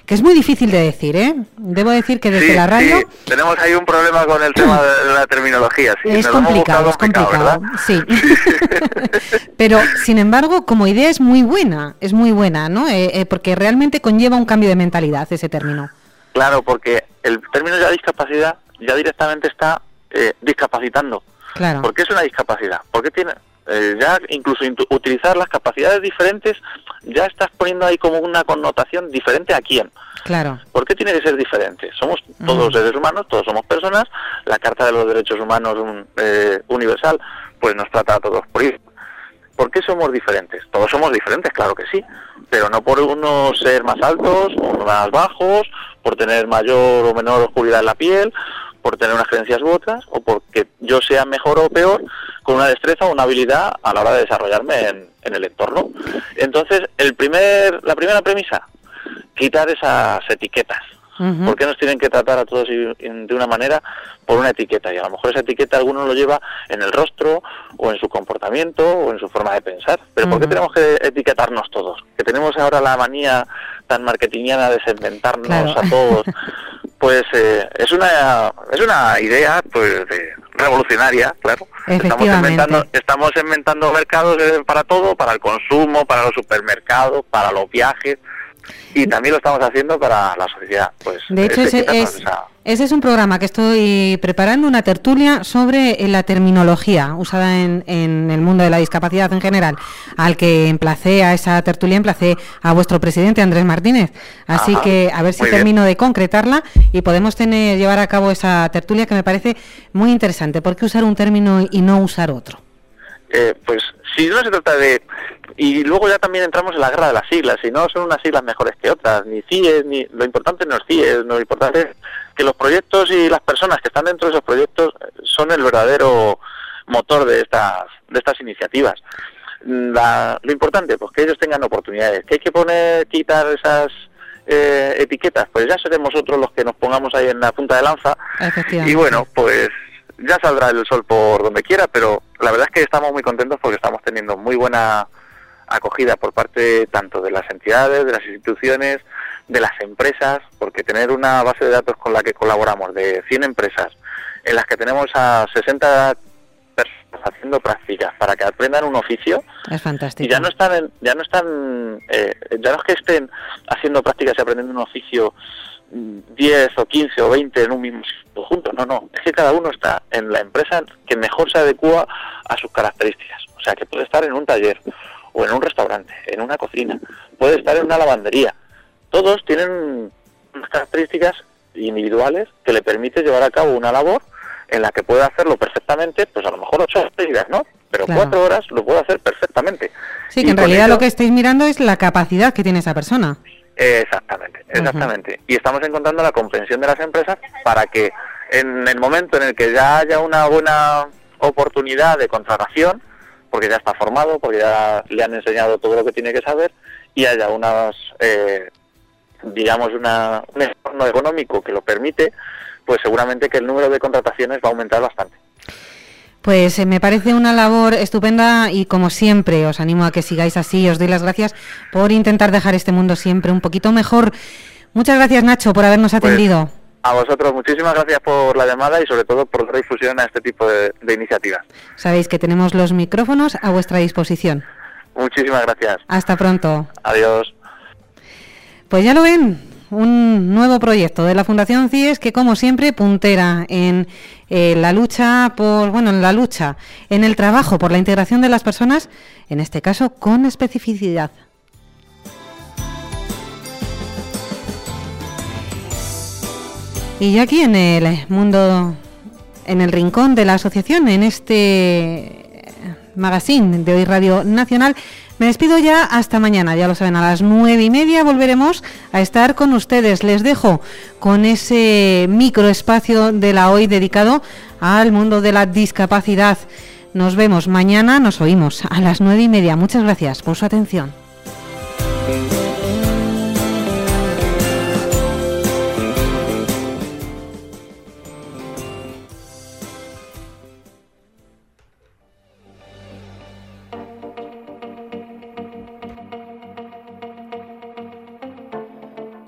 Que es muy difícil de decir, ¿eh? Debo decir que desde Sí, la radio sí, tenemos ahí un problema con el tema de la terminología. Sí, es lo hemos complicado, es complicado, ¿verdad? sí. *laughs* Pero, sin embargo, como idea es muy buena, es muy buena, ¿no? Eh, eh, porque realmente conlleva un cambio de mentalidad ese término. Claro, porque el término ya discapacidad ya directamente está eh, discapacitando. Claro. ¿Por qué es una discapacidad? Porque tiene eh, ya incluso utilizar las capacidades diferentes ya estás poniendo ahí como una connotación diferente a quién. Claro. ¿Por qué tiene que ser diferente? Somos todos Mm. seres humanos, todos somos personas. La Carta de los Derechos Humanos un- eh, Universal pues nos trata a todos por igual. ¿Por qué somos diferentes? Todos somos diferentes, claro que sí, pero no por unos ser más altos o más bajos, por tener mayor o menor oscuridad en la piel, por tener unas creencias u otras, o porque yo sea mejor o peor con una destreza o una habilidad a la hora de desarrollarme en, en el entorno. Entonces, el primer, la primera premisa, quitar esas etiquetas. ¿Por qué nos tienen que tratar a todos de una manera por una etiqueta? Y a lo mejor esa etiqueta alguno lo lleva en el rostro o en su comportamiento o en su forma de pensar. Pero ¿por qué tenemos que etiquetarnos todos? Que tenemos ahora la manía tan marketingiana de segmentarnos Claro. a todos. *laughs* Pues eh, es una es una idea pues de- revolucionaria, claro. Estamos inventando, estamos inventando mercados eh, para todo, para el consumo, para los supermercados, para los viajes y también lo estamos haciendo para la sociedad. Pues De hecho, es ese quitarnos es, ese es un programa que estoy preparando, una tertulia sobre eh, la terminología usada en, en el mundo de la discapacidad en general, al que emplacé a esa tertulia, emplacé a vuestro presidente Andrés Martínez. Así Ajá, que a ver si bien. termino de concretarla y podemos tener llevar a cabo esa tertulia que me parece muy interesante. ¿Por qué usar un término y no usar otro? eh, pues si no se trata de y luego ya también entramos en la guerra de las siglas y no son unas siglas mejores que otras ni CIES ni lo importante no es CIES lo importante es que los proyectos y las personas que están dentro de esos proyectos son el verdadero motor de estas de estas iniciativas. La- lo importante pues que ellos tengan oportunidades que hay que poner quitar esas eh, etiquetas pues ya seremos nosotros los que nos pongamos ahí en la punta de lanza. Y bueno, pues ya saldrá el sol por donde quiera, pero la verdad es que estamos muy contentos porque estamos teniendo muy buena acogida por parte tanto de las entidades, de las instituciones, de las empresas, porque tener una base de datos con la que colaboramos de 100 empresas, en las que tenemos a 60 personas haciendo prácticas para que aprendan un oficio, Es fantástico. y ya no están en- ya no están eh, ya no es que estén haciendo prácticas y aprendiendo un oficio mm, 10 o 15 o 20 en un mismo sitio juntos no no es que cada uno está en la empresa que mejor se adecua a sus características o sea que puede estar en un taller o en un restaurante en una cocina puede estar en una lavandería todos tienen unas características individuales que le permite llevar a cabo una labor en la que puede hacerlo perfectamente, pues a lo mejor ocho horas, ¿no? Pero Claro. cuatro horas lo puede hacer perfectamente. Sí, Y que en realidad ello- lo que estáis mirando es la capacidad que tiene esa persona. Exactamente, exactamente. Y estamos encontrando la comprensión de las empresas para que en el momento en el que ya haya una buena oportunidad de contratación, porque ya está formado, porque ya le han enseñado todo lo que tiene que saber, y haya unas, eh, digamos, una, un entorno económico que lo permite, pues seguramente que el número de contrataciones va a aumentar bastante. Pues eh, me parece una labor estupenda y como siempre os animo a que sigáis así. Os doy las gracias por intentar dejar este mundo siempre un poquito mejor. Muchas gracias Nacho por habernos Pues, atendido. A vosotros, muchísimas gracias por la llamada y sobre todo por dar difusión a este tipo de, de iniciativas. Sabéis que tenemos los micrófonos a vuestra disposición. Muchísimas gracias. Hasta pronto. Adiós. Pues ya lo ven, un nuevo proyecto de la Fundación CIES que como siempre puntera en eh, la lucha por, bueno, en la lucha, en el trabajo por la integración de las personas, en este caso con especificidad. Y ya aquí en el mundo, en el rincón de la asociación, en este magazine de hoy Radio Nacional, Me despido ya hasta mañana, ya lo saben, a las nueve y media volveremos a estar con ustedes. Les dejo con ese microespacio de la hoy dedicado al mundo de la discapacidad. Nos vemos mañana, nos oímos a las nueve y media. Muchas gracias por su atención.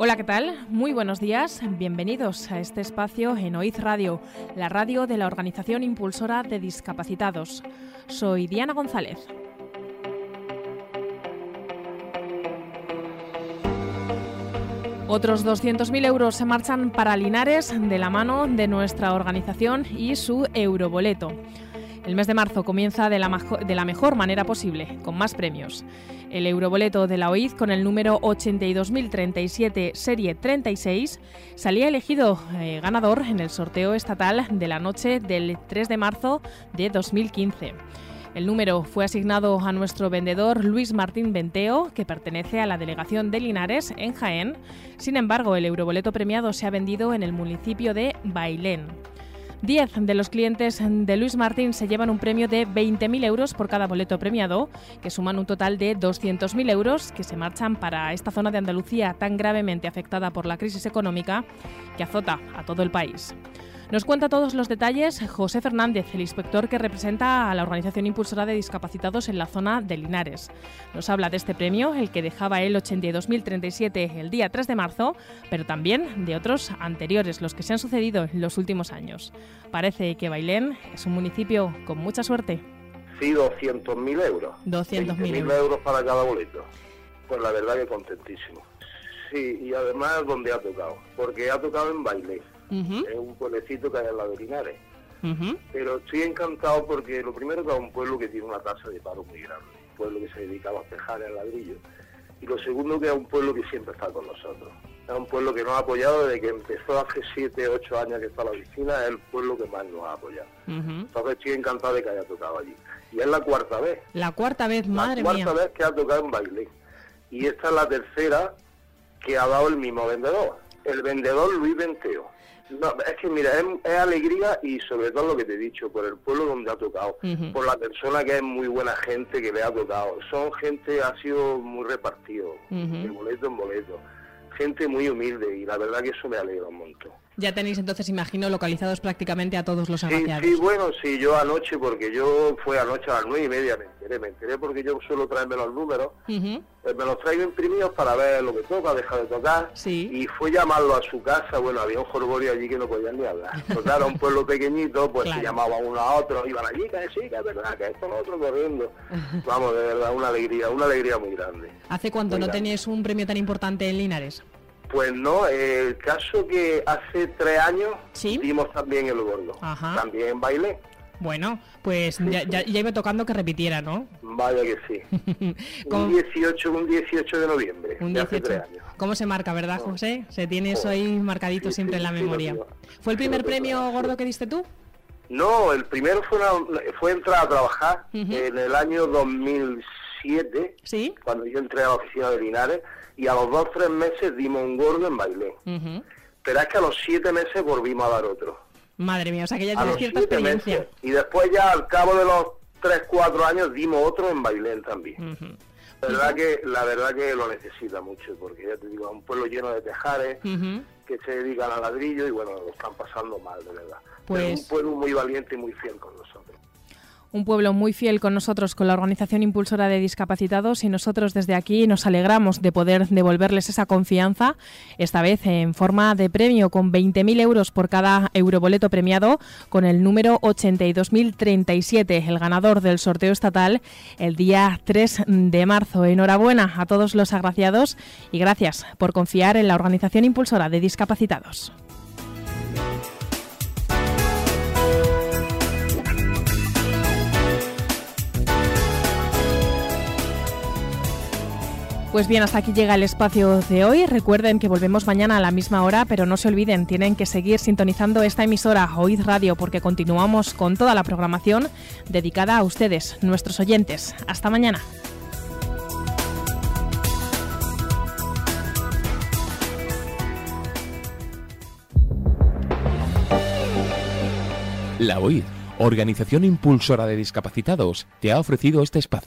Hola, ¿qué tal? Muy buenos días. Bienvenidos a este espacio en OIZ Radio, la radio de la Organización Impulsora de Discapacitados. Soy Diana González. Otros 200.000 euros se marchan para Linares de la mano de nuestra organización y su euroboleto. El mes de marzo comienza de la, mejor manera posible, con más premios. El euroboleto de la OID con el número 82.037 serie 36 salía elegido eh, ganador en el sorteo estatal de la noche del 3 de marzo de 2015. El número fue asignado a nuestro vendedor Luis Martín Venteo, que pertenece a la delegación de Linares, en Jaén. Sin embargo, el euroboleto premiado se ha vendido en el municipio de Bailén. Diez de los clientes de Luis Martín se llevan un premio de 20.000 euros por cada boleto premiado, que suman un total de 200.000 euros que se marchan para esta zona de Andalucía tan gravemente afectada por la crisis económica que azota a todo el país. Nos cuenta todos los detalles José Fernández, el inspector que representa a la Organización Impulsora de Discapacitados en la zona de Linares. Nos habla de este premio, el que dejaba el 82.037 el día 3 de marzo, pero también de otros anteriores, los que se han sucedido en los últimos años. Parece que Bailén es un municipio con mucha suerte. Sí, 200.000 euros. 200.000 20.000 euros. euros para cada boleto. Pues la verdad que contentísimo. Sí, y además donde ha tocado. Porque ha tocado en Es un pueblecito que hay en la de Linares. Pero estoy encantado porque lo primero que es un pueblo que tiene una tasa de paro muy grande. Un pueblo que se dedica a los tejares, al ladrillo. Y lo segundo que es un pueblo que siempre está con nosotros. Es un pueblo que nos ha apoyado desde que empezó hace 7, 8 años que está la oficina. Es el pueblo que más nos ha apoyado. Entonces estoy encantado de que haya tocado allí. Y es la cuarta vez. La cuarta vez, La madre cuarta mía. vez que ha tocado en Bailén. Y esta es la tercera que ha dado el mismo vendedor. El vendedor Luis Venteo. No, es que mira, es, es alegría y sobre todo lo que te he dicho, por el pueblo donde ha tocado, por la persona que es muy buena gente que le ha tocado. Son gente, ha sido muy repartido, de boleto en boleto. Gente muy humilde y la verdad que eso me alegra un montón. Ya tenéis entonces, imagino, localizados prácticamente a todos los Sí, agraciados. sí, bueno, sí, yo anoche, porque yo fue anoche a las nueve y media, me enteré, me enteré porque yo suelo traerme los números, Ujú. eh, me los traigo imprimidos para ver lo que toca, deja de tocar, Sí. y fue llamarlo a su casa, bueno, había un jorgorio allí que no podían ni hablar, *laughs* total, era un pueblo pequeñito, pues Claro. se llamaban uno a otro, iban allí, que sí, que es verdad, que esto, lo otro, corriendo, *laughs* vamos, de verdad, una alegría, una alegría muy grande. ¿Hace cuánto no Muy grande. teníais un premio tan importante en Linares? Pues no, el caso que hace tres años dimos también el gordo, Ajá. también bailé. Bueno, pues ya, ya- ya iba tocando que repitiera, ¿no? Vaya que sí. *laughs* ¿Cómo- Un 18, un 18 de noviembre, Un de hace 18. tres años. ¿Cómo se marca, verdad, José? Se tiene eso ahí marcadito siempre en la sí, memoria. ¿Fue el Sí, primer premio gordo que diste tú? No, el primero fue, una- fue entrar a trabajar en el año 2007, ¿Sí? cuando yo entré a la oficina de Linares, y a los dos tres meses dimos un gordo en baile. Pero es que a los siete meses volvimos a dar otro. Madre mía, o sea que ya tienes cierta experiencia. meses. Y después ya al cabo de los tres, cuatro años dimos otro en Bailén también. La verdad que, la verdad que lo necesita mucho, porque ya te digo, es un pueblo lleno de tejares, que se dedican al ladrillo y bueno, lo están pasando mal, de verdad. Pues- Pero es un pueblo muy valiente y muy fiel con nosotros. Un pueblo muy fiel con nosotros, con la Organización Impulsora de Discapacitados y nosotros desde aquí nos alegramos de poder devolverles esa confianza, esta vez en forma de premio con 20.000 euros por cada euroboleto premiado, con el número 82.037, el ganador del sorteo estatal el día 3 de marzo. Enhorabuena a todos los agraciados y gracias por confiar en la Organización Impulsora de Discapacitados. Pues bien, hasta aquí llega el espacio de hoy. Recuerden que volvemos mañana a la misma hora, pero no se olviden, tienen que seguir sintonizando esta emisora Oíd Radio porque continuamos con toda la programación dedicada a ustedes, nuestros oyentes. Hasta mañana. La OID, Organización Impulsora de Discapacitados, te ha ofrecido este espacio.